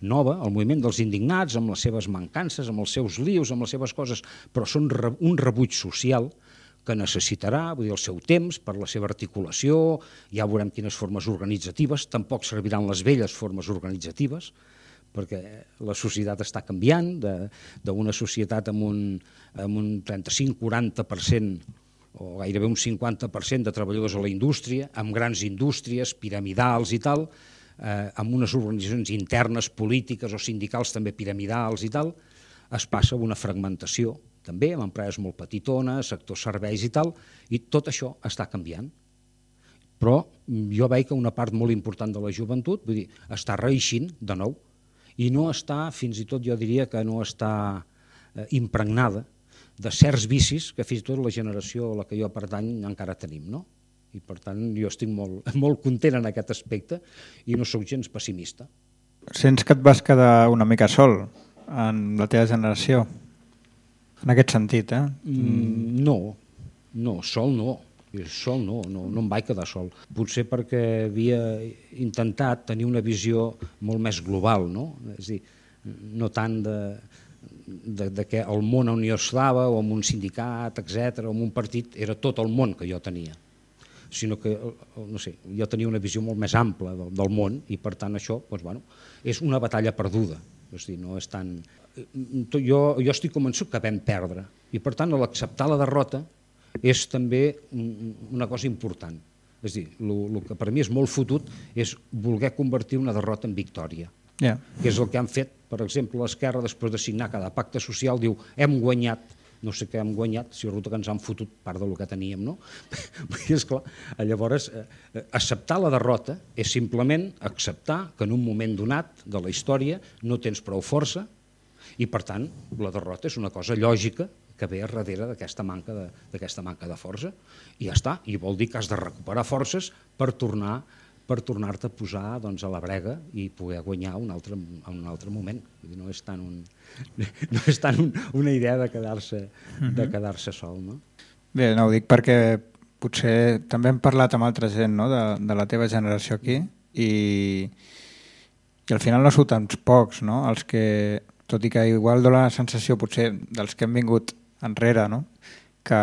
[SPEAKER 2] nova, el moviment dels indignats, amb les seves mancances, amb els seus lius, amb les seves coses, però són un rebuig social que necessitarà vull dir, el seu temps per la seva articulació, ja veurem quines formes organitzatives, tampoc serviran les velles formes organitzatives, perquè la societat està canviant, d'una societat amb un, amb un 35-40% o gairebé un 50% de treballadors a la indústria, amb grans indústries, piramidals i tal, eh, amb unes organitzacions internes, polítiques o sindicals també piramidals i tal, es passa a una fragmentació, també amb empreses molt petitones, sectors serveis i tal, i tot això està canviant. Però jo veig que una part molt important de la joventut vull dir, està reixint de nou, i no està, fins i tot jo diria que no està eh, impregnada de certs vicis que fins i tot la generació a la que jo pertany encara tenim. No? I per tant jo estic molt, molt content en aquest aspecte i no sóc gens pessimista.
[SPEAKER 1] Sents que et vas quedar una mica sol en la teva generació? En aquest sentit, eh?
[SPEAKER 2] Mm, no, no, sol no sol no, no, no em vaig quedar sol. Potser perquè havia intentat tenir una visió molt més global, no? És dir, no tant de, de, de que el món on jo estava, o en un sindicat, etc o en un partit, era tot el món que jo tenia sinó que no sé, jo tenia una visió molt més ampla del, del món i per tant això doncs, bueno, és una batalla perduda és dir, no és tan... jo, jo estic convençut que vam perdre i per tant a l'acceptar la derrota és també una cosa important. És dir, el que per mi és molt fotut és voler convertir una derrota en victòria.
[SPEAKER 1] Yeah.
[SPEAKER 2] Que és el que han fet, per exemple, l'esquerra, després de signar cada pacte social, diu hem guanyat, no sé què hem guanyat, si resulta que ens han fotut part del que teníem, no? I és clar, llavors, eh, eh, acceptar la derrota és simplement acceptar que en un moment donat de la història no tens prou força i, per tant, la derrota és una cosa lògica que ve a darrere d'aquesta manca, de, manca de força i ja està, i vol dir que has de recuperar forces per tornar per tornar-te a posar doncs, a la brega i poder guanyar un altre, en un altre moment. Vull dir, no és tant, un, no és tant un, una idea de quedar-se uh -huh. quedar sol. No?
[SPEAKER 1] Bé, no ho dic perquè potser també hem parlat amb altra gent no? de, de la teva generació aquí i, i al final no sou tants pocs no? els que, tot i que igual dona la sensació potser dels que hem vingut enrere, no? que,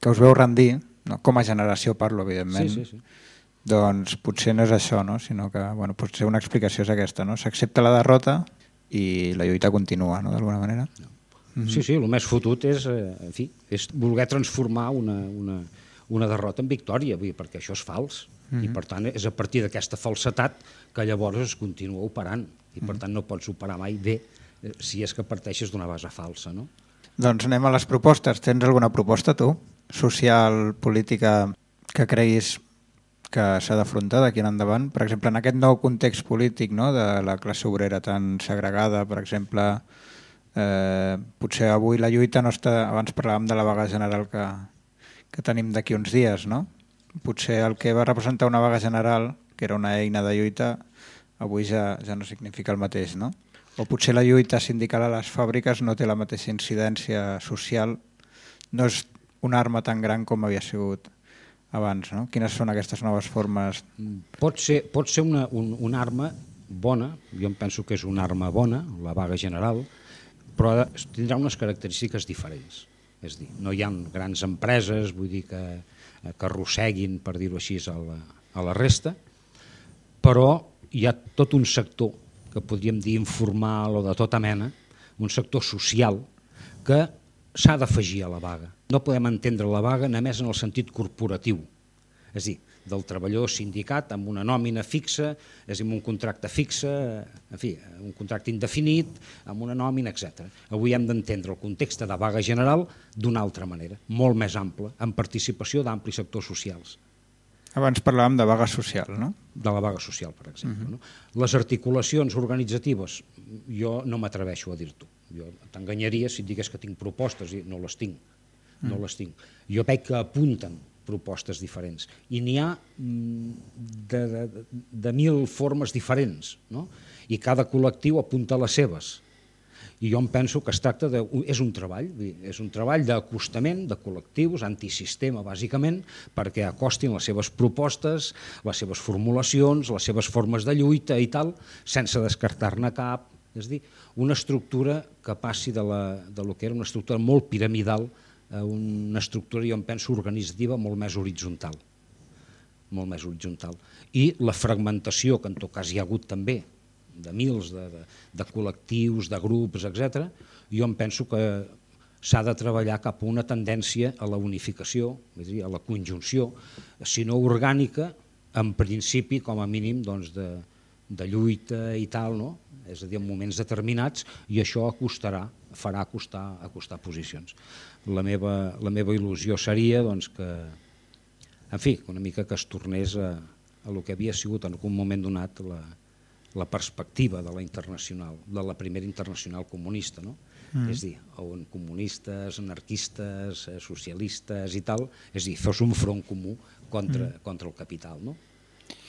[SPEAKER 1] que us veu rendir, no? com a generació parlo, evidentment,
[SPEAKER 2] sí, sí, sí.
[SPEAKER 1] Doncs potser no és això, no? sinó que bueno, potser una explicació és aquesta, no? s'accepta la derrota i la lluita continua, no? d'alguna manera. No.
[SPEAKER 2] Mm -hmm. Sí, sí, el més fotut és, eh, en fi, és voler transformar una, una, una derrota en victòria, vull dir, perquè això és fals. Mm -hmm. I per tant és a partir d'aquesta falsetat que llavors es continua operant i per tant no pots operar mai bé eh, si és que parteixes d'una base falsa. No?
[SPEAKER 1] Doncs anem a les propostes. Tens alguna proposta tu, social, política, que creguis que s'ha d'afrontar d'aquí en endavant? Per exemple, en aquest nou context polític no, de la classe obrera tan segregada, per exemple, eh, potser avui la lluita no està... Abans parlàvem de la vaga general que, que tenim d'aquí uns dies, no? Potser el que va representar una vaga general, que era una eina de lluita, avui ja, ja no significa el mateix, no? o potser la lluita sindical a les fàbriques no té la mateixa incidència social, no és una arma tan gran com havia sigut abans. No? Quines són aquestes noves formes?
[SPEAKER 2] Pot ser, pot ser una, un, una arma bona, jo em penso que és una arma bona, la vaga general, però tindrà unes característiques diferents. És dir, no hi ha grans empreses, vull dir que, que arrosseguin, per dir-ho així, a la, a la resta, però hi ha tot un sector que podríem dir informal o de tota mena, un sector social que s'ha d'afegir a la vaga. No podem entendre la vaga només en el sentit corporatiu, és a dir, del treballador sindicat amb una nòmina fixa, és a dir, amb un contracte fixe, en fi, un contracte indefinit, amb una nòmina, etc. Avui hem d'entendre el context de vaga general d'una altra manera, molt més ample, amb participació d'amplis sectors socials.
[SPEAKER 1] Abans parlàvem de vaga social, no?
[SPEAKER 2] De la vaga social, per exemple. Uh -huh. no? Les articulacions organitzatives, jo no m'atreveixo a dir-t'ho. Jo t'enganyaria si et digués que tinc propostes i no les tinc. No mm. les tinc. Jo veig que apunten propostes diferents i n'hi ha mm, de, de, de mil formes diferents no? i cada col·lectiu apunta les seves i jo em penso que es tracta de... és un treball, és un treball d'acostament de col·lectius, antisistema bàsicament, perquè acostin les seves propostes, les seves formulacions, les seves formes de lluita i tal, sense descartar-ne cap, és dir, una estructura que passi de, la, de lo que era una estructura molt piramidal a una estructura, jo em penso, organitzativa molt més horitzontal molt més horitzontal. I la fragmentació, que en tot cas hi ha hagut també, de mils de, de, de col·lectius, de grups, etc. jo em penso que s'ha de treballar cap a una tendència a la unificació, és a dir, a la conjunció, si no orgànica, en principi, com a mínim, doncs de, de lluita i tal, no? és a dir, en moments determinats, i això acostarà, farà acostar, acostar posicions. La meva, la meva il·lusió seria doncs, que, en fi, una mica que es tornés a, a lo que havia sigut en algun moment donat la, la perspectiva de la internacional, de la primera internacional comunista, no? Mm. És dir, on comunistes, anarquistes, eh, socialistes i tal, és dir, fos un front comú contra, mm. contra el capital, no?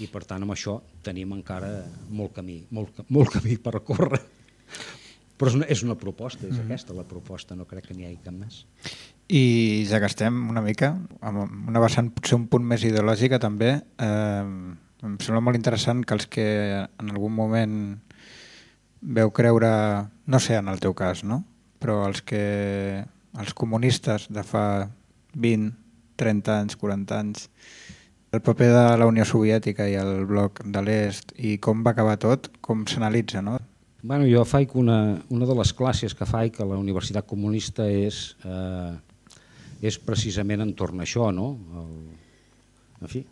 [SPEAKER 2] I per tant amb això tenim encara molt camí, molt, molt camí per córrer. Però és una, és una proposta, és mm. aquesta la proposta, no crec que n'hi hagi cap més.
[SPEAKER 1] I ja que estem una mica, amb una vessant potser un punt més ideològica també, eh, em sembla molt interessant que els que en algun moment veu creure, no sé en el teu cas, no? però els que els comunistes de fa 20, 30 anys, 40 anys, el paper de la Unió Soviètica i el bloc de l'Est i com va acabar tot, com s'analitza, no?
[SPEAKER 2] Bueno, jo faig una, una de les classes que faig a la Universitat Comunista és, eh, és precisament entorn a això, no? El, en fi,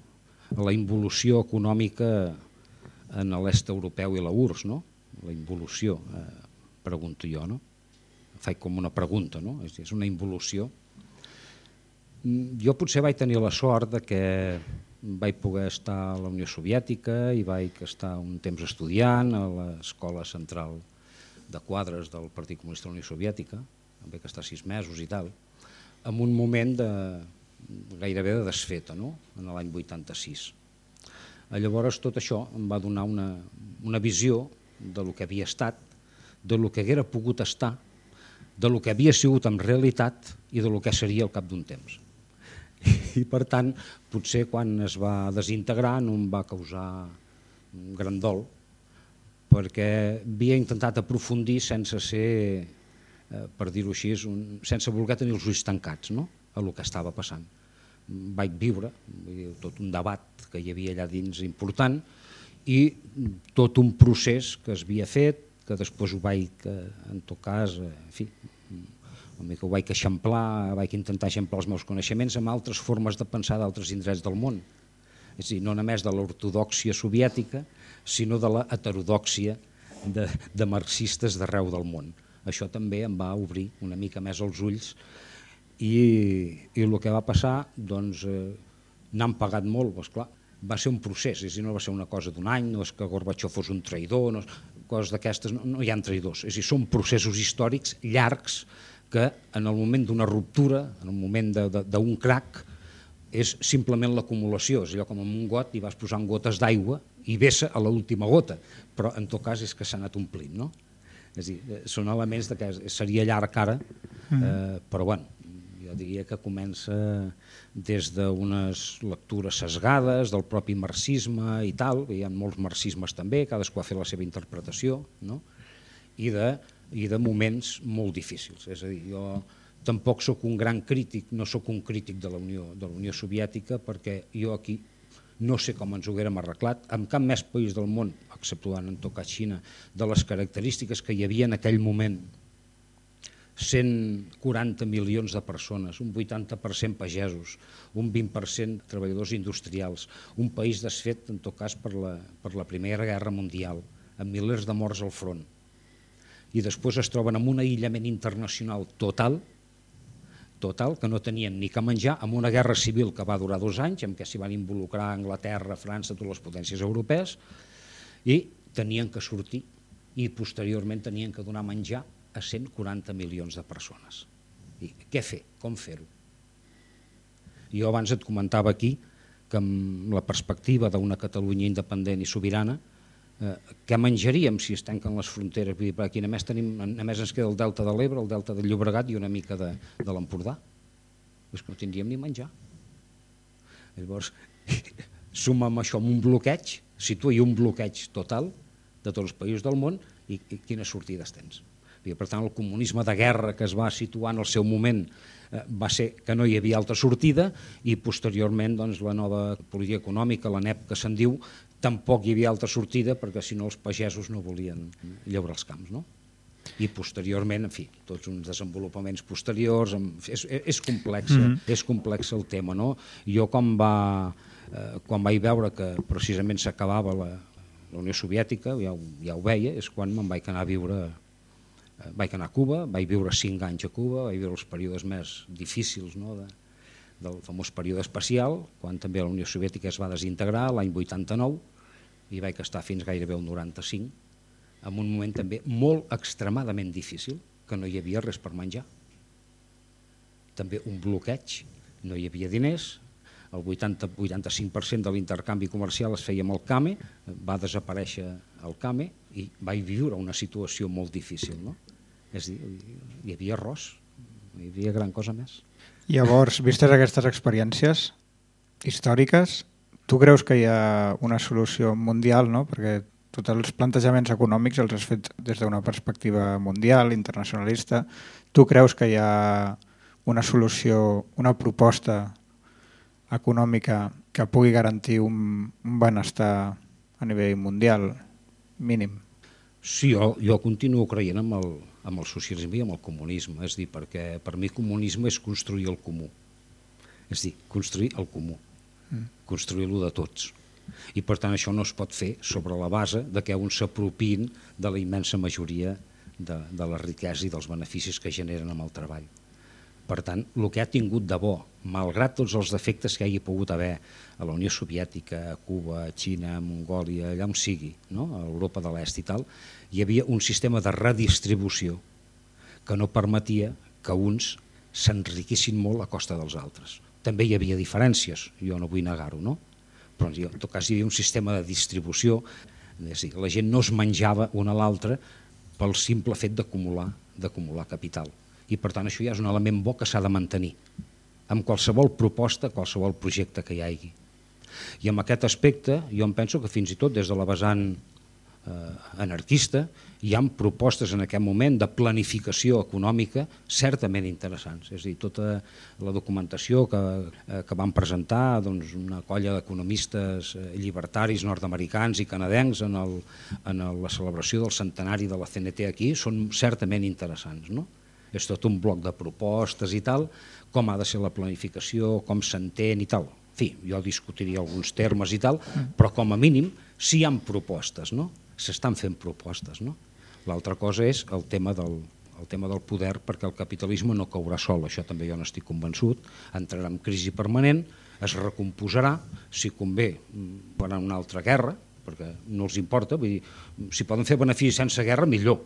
[SPEAKER 2] la involució econòmica en l'est europeu i la URSS, no? la involució, eh, pregunto jo, no? faig com una pregunta, no? és, és una involució. Mm, jo potser vaig tenir la sort de que vaig poder estar a la Unió Soviètica i vaig estar un temps estudiant a l'escola central de quadres del Partit Comunista de la Unió Soviètica, vaig estar sis mesos i tal, en un moment de, gairebé de desfeta, no? en l'any 86. Llavors tot això em va donar una, una visió de lo que havia estat, de lo que haguera pogut estar, de lo que havia sigut en realitat i de lo que seria al cap d'un temps. I per tant, potser quan es va desintegrar no em va causar un gran dol, perquè havia intentat aprofundir sense ser, eh, per dir-ho així, un, sense voler tenir els ulls tancats no? a el que estava passant. Vaig viure tot un debat que hi havia allà dins important i tot un procés que es havia fet, que després ho vaig, en tot cas, en fi, una mica ho vaig eixamplar, vaig intentar eixamplar els meus coneixements amb altres formes de pensar d'altres indrets del món. És dir, no només de l'ortodoxia soviètica, sinó de la heterodòxia de, de marxistes d'arreu del món. Això també em va obrir una mica més els ulls i, i el que va passar, doncs, eh, n'han pagat molt, doncs clar, va ser un procés, és a dir, no va ser una cosa d'un any, no és que Gorbachev fos un traïdor, no, coses d'aquestes, no, no hi ha traïdors, és a dir, són processos històrics llargs que en el moment d'una ruptura, en el moment d'un crac, és simplement l'acumulació, és allò com en un got i vas posant gotes d'aigua i vessa a l'última gota, però en tot cas és que s'ha anat omplint, no? És dir, eh, són elements de que seria llarg ara, mm. eh, però bueno, jo diria que comença des d'unes lectures sesgades del propi marxisme i tal, hi ha molts marxismes també, cadascú ha fet la seva interpretació, no? i de, i de moments molt difícils. És a dir, jo tampoc sóc un gran crític, no sóc un crític de la Unió, de la Unió Soviètica, perquè jo aquí no sé com ens ho haguérem arreglat, en cap més país del món, exceptuant en tocar Xina, de les característiques que hi havia en aquell moment 140 milions de persones, un 80% pagesos, un 20% treballadors industrials, un país desfet, en tot cas, per la, per la Primera Guerra Mundial, amb milers de morts al front. I després es troben amb un aïllament internacional total, total, que no tenien ni que menjar, amb una guerra civil que va durar dos anys, en què s'hi van involucrar Anglaterra, França, totes les potències europees, i tenien que sortir i posteriorment tenien que donar menjar a 140 milions de persones. I què fer? Com fer-ho? Jo abans et comentava aquí que amb la perspectiva d'una Catalunya independent i sobirana, eh, què menjaríem si es tanquen les fronteres? Vull dir, aquí només, tenim, només ens queda el delta de l'Ebre, el delta del Llobregat i una mica de, de l'Empordà. És que no tindríem ni menjar. Llavors, suma amb això amb un bloqueig, situa un bloqueig total de tots els països del món i, i quines sortides tens. I, per tant, el comunisme de guerra que es va situar en el seu moment eh, va ser que no hi havia altra sortida i posteriorment doncs, la nova política econòmica, la NEP que se'n diu, tampoc hi havia altra sortida perquè si no els pagesos no volien llaurar els camps. No? i posteriorment, en fi, tots uns desenvolupaments posteriors, és, és, complex, mm -hmm. és complex el tema. No? Jo quan, va, eh, quan vaig veure que precisament s'acabava la, la Unió Soviètica, ja ho, ja ho veia, és quan me'n vaig anar a viure Eh, vaig anar a Cuba, vaig viure cinc anys a Cuba, vaig viure els períodes més difícils no, de, del famós període espacial, quan també la Unió Soviètica es va desintegrar l'any 89, i vaig estar fins gairebé el 95, en un moment també molt extremadament difícil, que no hi havia res per menjar. També un bloqueig, no hi havia diners, el 80-85% de l'intercanvi comercial es feia amb el CAME, va desaparèixer el CAME i vaig viure una situació molt difícil. No? És dir, hi havia arròs, hi havia gran cosa més.
[SPEAKER 1] Llavors, vistes aquestes experiències històriques, tu creus que hi ha una solució mundial, no? perquè tots els plantejaments econòmics els has fet des d'una perspectiva mundial, internacionalista. Tu creus que hi ha una solució, una proposta econòmica que pugui garantir un, un benestar a nivell mundial mínim?
[SPEAKER 2] Sí, jo, jo continuo creient amb el, amb el socialisme i amb el comunisme, és dir, perquè per mi comunisme és construir el comú, és dir, construir el comú. mm. construir-lo de tots. I per tant això no es pot fer sobre la base de que uns s'apropin de la immensa majoria de, de la riquesa i dels beneficis que generen amb el treball. Per tant, el que ha tingut de bo, malgrat tots els defectes que hagi pogut haver a la Unió Soviètica, a Cuba, a Xina, a Mongòlia, allà on sigui, no? a Europa de l'Est i tal, hi havia un sistema de redistribució que no permetia que uns s'enriquissin molt a costa dels altres. També hi havia diferències, jo no vull negar-ho, no? però en tot cas hi havia un sistema de distribució, és dir, la gent no es menjava una a l'altra pel simple fet d'acumular d'acumular capital i per tant això ja és un element bo que s'ha de mantenir amb qualsevol proposta, qualsevol projecte que hi hagi. I amb aquest aspecte jo em penso que fins i tot des de la vessant eh, anarquista hi ha propostes en aquest moment de planificació econòmica certament interessants. És a dir, tota la documentació que, eh, que van presentar doncs, una colla d'economistes eh, llibertaris nord-americans i canadencs en, el, en la celebració del centenari de la CNT aquí són certament interessants. No? és tot un bloc de propostes i tal, com ha de ser la planificació, com s'entén i tal. En fi, jo discutiria alguns termes i tal, però com a mínim sí hi ha propostes, no? S'estan fent propostes, no? L'altra cosa és el tema del, el tema del poder perquè el capitalisme no caurà sol, això també jo n'estic convençut, entrarà en crisi permanent, es recomposarà, si convé farà una altra guerra, perquè no els importa, vull dir, si poden fer beneficis sense guerra, millor,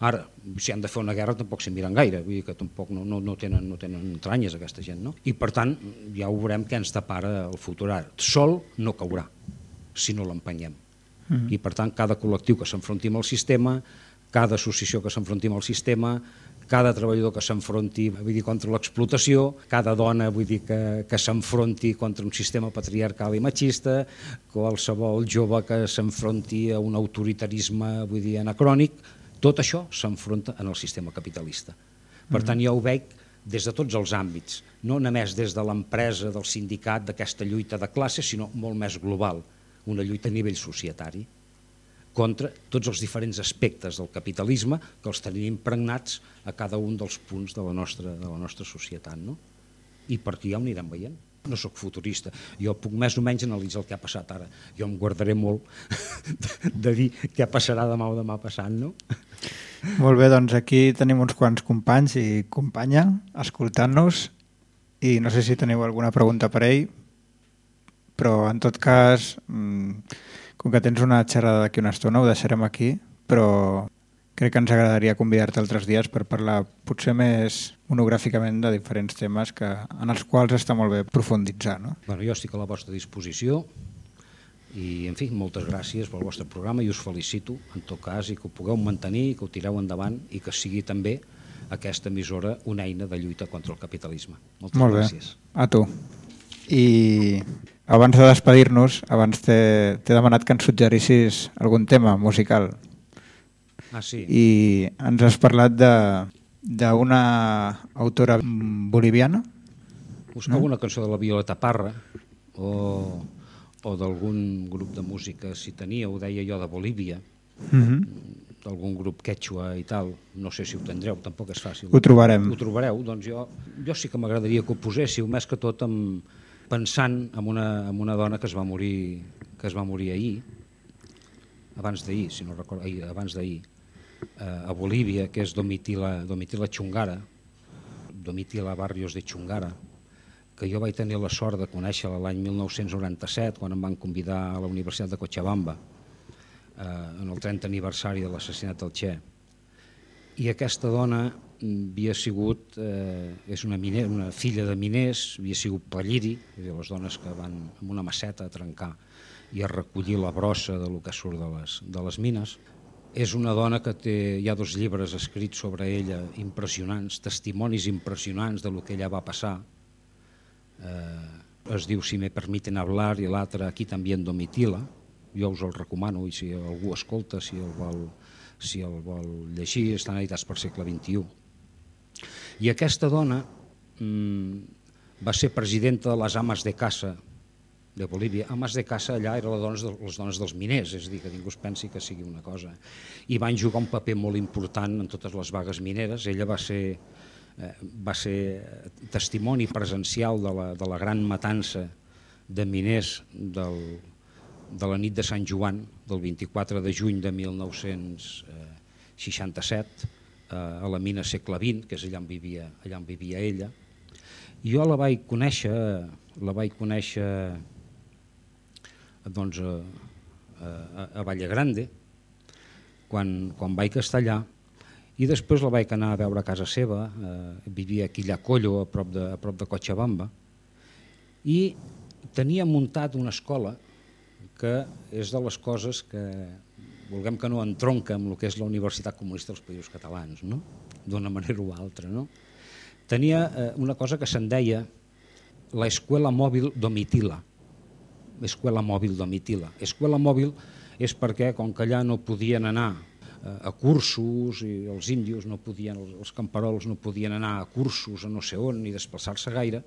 [SPEAKER 2] Ara, si han de fer una guerra tampoc s'hi miren gaire, vull dir que tampoc no, no, no, tenen, no tenen entranyes aquesta gent. No? I per tant, ja ho veurem què ens depara el futur. Ara, sol no caurà si no l'empenyem. Mm. I per tant, cada col·lectiu que s'enfronti amb el sistema, cada associació que s'enfronti amb el sistema, cada treballador que s'enfronti vull dir, contra l'explotació, cada dona vull dir, que, que s'enfronti contra un sistema patriarcal i machista, qualsevol jove que s'enfronti a un autoritarisme vull dir, anacrònic, tot això s'enfronta en el sistema capitalista. Per tant, jo ho veig des de tots els àmbits, no només des de l'empresa, del sindicat, d'aquesta lluita de classe, sinó molt més global, una lluita a nivell societari contra tots els diferents aspectes del capitalisme que els tenim impregnats a cada un dels punts de la nostra, de la nostra societat. No? I per aquí ja ho anirem veient no sóc futurista, jo puc més o menys analitzar el que ha passat ara. Jo em guardaré molt de dir què passarà demà o demà passant, no?
[SPEAKER 1] Molt bé, doncs aquí tenim uns quants companys i companya escoltant-nos i no sé si teniu alguna pregunta per ell, però en tot cas, mm, com que tens una xerrada d'aquí una estona, ho deixarem aquí, però crec que ens agradaria convidar-te altres dies per parlar potser més monogràficament de diferents temes que, en els quals està molt bé profunditzar. No?
[SPEAKER 2] Bueno, jo estic a la vostra disposició i, en fi, moltes gràcies pel vostre programa i us felicito, en tot cas, i que ho pugueu mantenir, que ho tireu endavant i que sigui també aquesta emissora una eina de lluita contra el capitalisme. Moltes
[SPEAKER 1] molt
[SPEAKER 2] gràcies.
[SPEAKER 1] Bé. A tu. I abans de despedir-nos, abans t'he demanat que ens suggerissis algun tema musical
[SPEAKER 2] Ah, sí.
[SPEAKER 1] I ens has parlat d'una autora boliviana.
[SPEAKER 2] Busca no? una cançó de la Violeta Parra o, o d'algun grup de música, si tenia, ho deia jo, de Bolívia, uh mhm. -huh. d'algun grup quechua i tal, no sé si ho tindreu, tampoc és fàcil.
[SPEAKER 1] Ho trobarem.
[SPEAKER 2] Ho trobareu, doncs jo, jo sí que m'agradaria que ho poséssiu, més que tot amb, pensant en una, en una dona que es va morir que es va morir ahir, abans d'ahir, si no recordo, ahir, abans d'ahir, a Bolívia, que és Domitila, Domitila Chungara, Domitila Barrios de Chungara, que jo vaig tenir la sort de conèixer l'any 1997, quan em van convidar a la Universitat de Cochabamba, eh, en el 30 aniversari de l'assassinat del Che. I aquesta dona havia sigut, eh, és una, miner, una filla de miners, havia sigut palliri, és dir, les dones que van amb una maceta a trencar i a recollir la brossa de lo que surt de les, de les mines. És una dona que té, hi ha dos llibres escrits sobre ella impressionants, testimonis impressionants de lo que ella va passar. Eh, es diu Si me permiten hablar i l'altre Aquí també en domitila. Jo us el recomano i si algú escolta, si el vol, si el vol llegir, estan editats per segle XXI. I aquesta dona mm, va ser presidenta de les ames de casa de Bolívia. Amas de Casa allà eren les dones, les dones dels miners, és a dir, que ningú es pensi que sigui una cosa. I van jugar un paper molt important en totes les vagues mineres. Ella va ser, eh, va ser testimoni presencial de la, de la gran matança de miners del, de la nit de Sant Joan, del 24 de juny de 1967, eh, a la mina segle XX, que és allà on vivia, allà on vivia ella. Jo la vaig conèixer, la vaig conèixer doncs, a, a, a Valle Grande, quan, quan vaig castellar, i després la vaig anar a veure a casa seva, eh, vivia aquí a Collo, a prop de, a prop de Cochabamba, i tenia muntat una escola que és de les coses que vulguem que no entronca amb el que és la Universitat Comunista dels Països Catalans, no? d'una manera o altra. No? Tenia eh, una cosa que se'n deia l'escola mòbil Domitila. Escuela mòbil Domitila. Escuela mòbil és perquè, com que allà no podien anar eh, a cursos i els índios no podien, els camperols no podien anar a cursos a no sé on ni desplaçar-se gaire,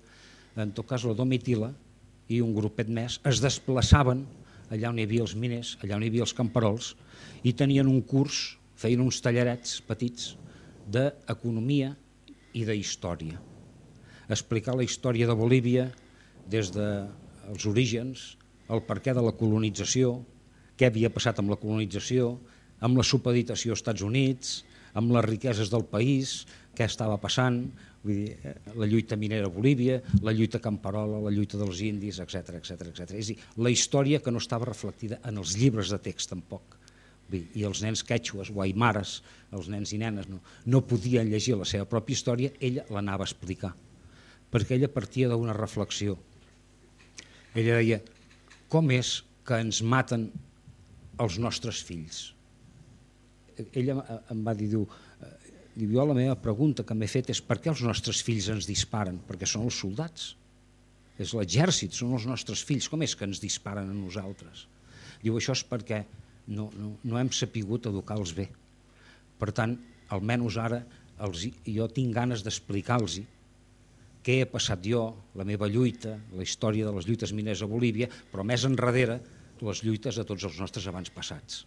[SPEAKER 2] en tot cas la Domitila i un grupet més es desplaçaven allà on hi havia els miners, allà on hi havia els camperols, i tenien un curs, feien uns tallarets petits d'economia i d'història. Explicar la història de Bolívia des dels de orígens, el perquè de la colonització, què havia passat amb la colonització, amb la supeditació als Estats Units, amb les riqueses del país, què estava passant, vull dir, eh, la lluita minera a Bolívia, la lluita camperola, la lluita dels indis, etc etc etc. És dir, la història que no estava reflectida en els llibres de text tampoc. I els nens quetxues o aimares, els nens i nenes, no, no podien llegir la seva pròpia història, ella l'anava a explicar, perquè ella partia d'una reflexió. Ella deia, com és que ens maten els nostres fills? Ella em va dir, diu, jo la meva pregunta que m'he fet és per què els nostres fills ens disparen? Perquè són els soldats, és l'exèrcit, són els nostres fills, com és que ens disparen a nosaltres? Diu, això és perquè no, no, no hem sapigut educar-los bé. Per tant, almenys ara els, jo tinc ganes d'explicar-los què he passat jo, la meva lluita, la història de les lluites miners a Bolívia, però més enrere les lluites de tots els nostres abans passats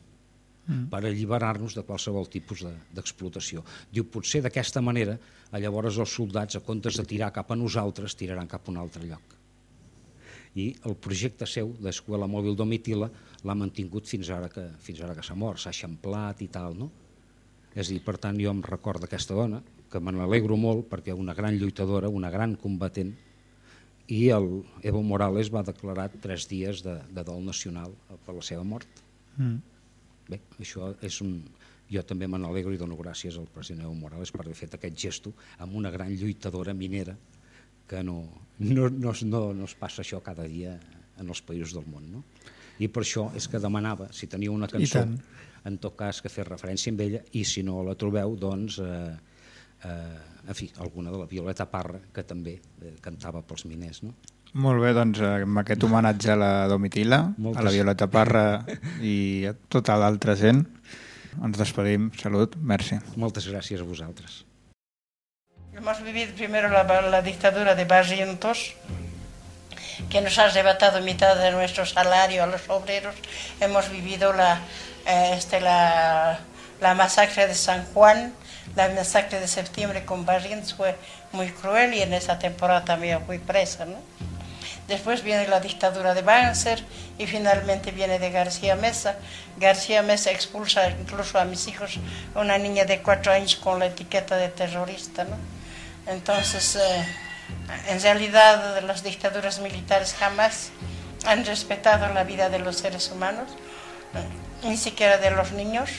[SPEAKER 2] mm. per alliberar-nos de qualsevol tipus d'explotació. De, Diu, potser d'aquesta manera, llavors els soldats, a comptes de tirar cap a nosaltres, tiraran cap a un altre lloc. I el projecte seu d'Escuela Mòbil Domitila l'ha mantingut fins ara que, fins ara que s'ha mort, s'ha eixamplat i tal, no? És a dir, per tant, jo em recordo d'aquesta dona, que me n'alegro molt perquè una gran lluitadora, una gran combatent, i el Evo Morales va declarar tres dies de, de dol nacional per la seva mort. Mm. Bé, això és un... Jo també me n'alegro i dono gràcies al president Evo Morales per haver fet aquest gesto amb una gran lluitadora minera que no, no, no, no, no es passa això cada dia en els països del món. No? I per això és que demanava, si tenia una cançó, en tot cas que fes referència amb ella, i si no la trobeu, doncs, eh, eh, en fi, alguna de la Violeta Parra, que també eh, cantava pels miners. No?
[SPEAKER 1] Molt bé, doncs amb aquest homenatge a la Domitila, Moltes. a la Violeta Parra i a tota l'altra gent, ens despedim. Salut, merci.
[SPEAKER 2] Moltes gràcies a vosaltres.
[SPEAKER 3] Hemos vivido primero la, la dictadura de Barrientos, que nos ha arrebatado mitad de nuestro salario a los obreros. Hemos vivido la, eh, este, la, la masacre de San Juan, la masacre de septiembre con Barrientos fue muy cruel y en esa temporada también fui presa, ¿no? Después viene la dictadura de Banzer y finalmente viene de García Mesa. García Mesa expulsa incluso a mis hijos, una niña de cuatro años con la etiqueta de terrorista. ¿no? Entonces, eh, en realidad las dictaduras militares jamás han respetado la vida de los seres humanos, eh, ni siquiera de los niños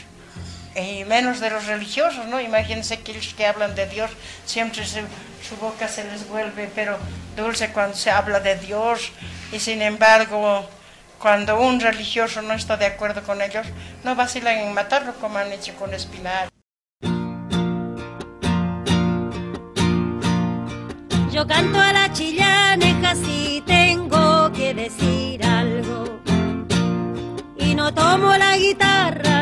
[SPEAKER 3] y menos de los religiosos, ¿no? Imagínense que ellos que hablan de Dios siempre su boca se les vuelve pero dulce cuando se habla de Dios y sin embargo cuando un religioso no está de acuerdo con ellos no vacilan en matarlo como han hecho con Espinar.
[SPEAKER 4] Yo canto a la chillaneja si tengo que decir algo y no tomo la guitarra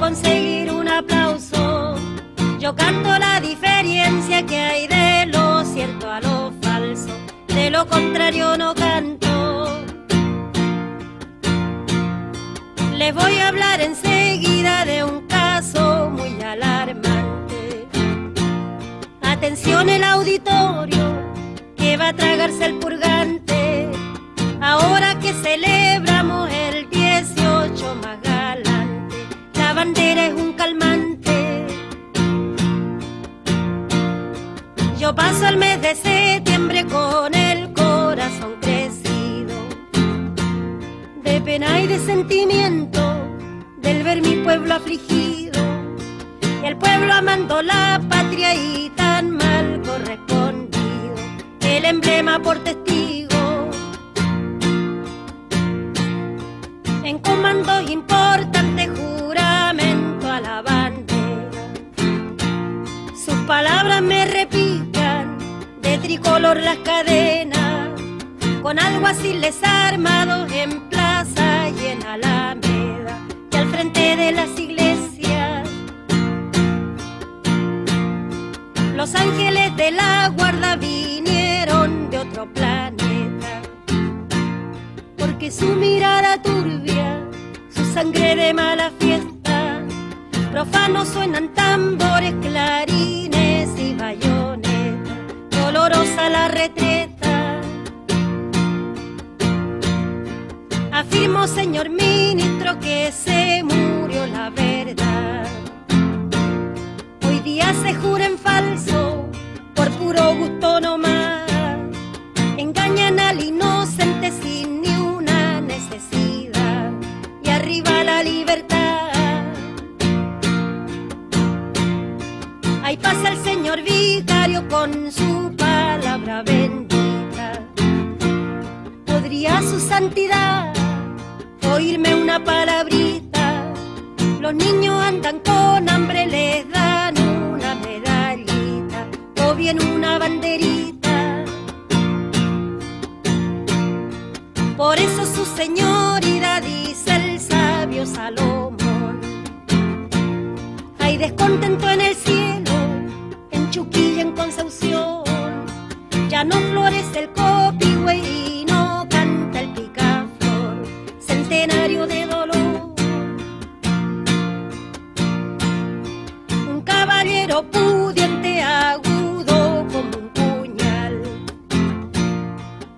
[SPEAKER 4] conseguir un aplauso. Yo canto la diferencia que hay de lo cierto a lo falso, de lo contrario no canto. Les voy a hablar enseguida de un caso muy alarmante. Atención el auditorio que va a tragarse el purgante. eres un calmante. Yo paso el mes de septiembre con el corazón crecido, de pena y de sentimiento, del ver mi pueblo afligido, y el pueblo amando la patria y tan mal correspondido, el emblema por testigo. En comando importante tricolor las cadenas, con algo así les armados en plaza y en alameda, y al frente de las iglesias. Los ángeles de la guarda vinieron de otro planeta, porque su mirada turbia, su sangre de mala fiesta, profanos suenan tambores, clarines dolorosa la retreta. Afirmo, señor ministro, que se murió la verdad. Hoy día se jura en falso, por puro gusto nomás. Engañan al inocente sin ni una necesidad. Y arriba la libertad. Ahí pasa el señor vicario con su palabra bendita. Podría su santidad oírme una palabrita. Los niños andan con hambre, les dan una medallita o bien una banderita. Por eso su señoridad dice el sabio Salomón. Hay descontento en el cielo, Ya no florece el copihue y no canta el picaflor, centenario de dolor. Un caballero pudiente, agudo como un puñal,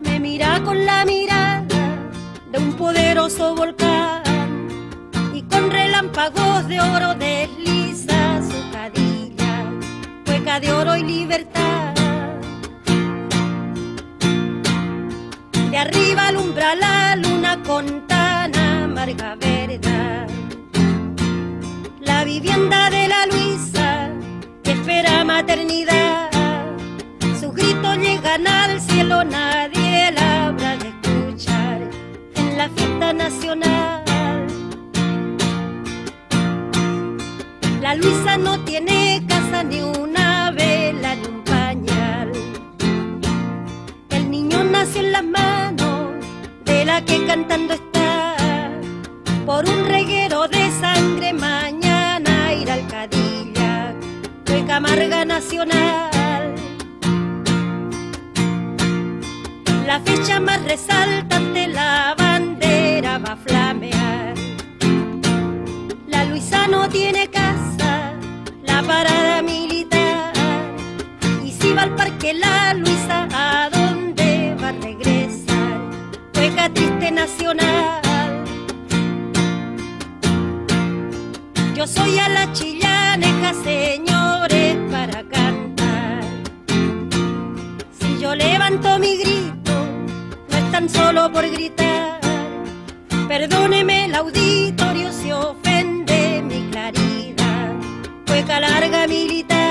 [SPEAKER 4] me mira con la mirada de un poderoso volcán y con relámpagos de oro desliza su cadilla, hueca de oro y libertad. Arriba alumbra la luna con tan amarga verdad. La vivienda de la Luisa espera maternidad. Sus gritos llegan al cielo, nadie la habrá de escuchar en la fiesta nacional. La Luisa no tiene casa ni una que cantando está. Por un reguero de sangre mañana irá al Cadillac, cueca amarga nacional. La fecha más resaltante, la bandera va a flamear. La Luisa no tiene casa, la parada militar. Y si va al parque la Luisa, ¿a triste nacional. Yo soy a la chillaneja, señores, para cantar. Si yo levanto mi grito, no es tan solo por gritar. Perdóneme el auditorio si ofende mi claridad. Cueca larga militar.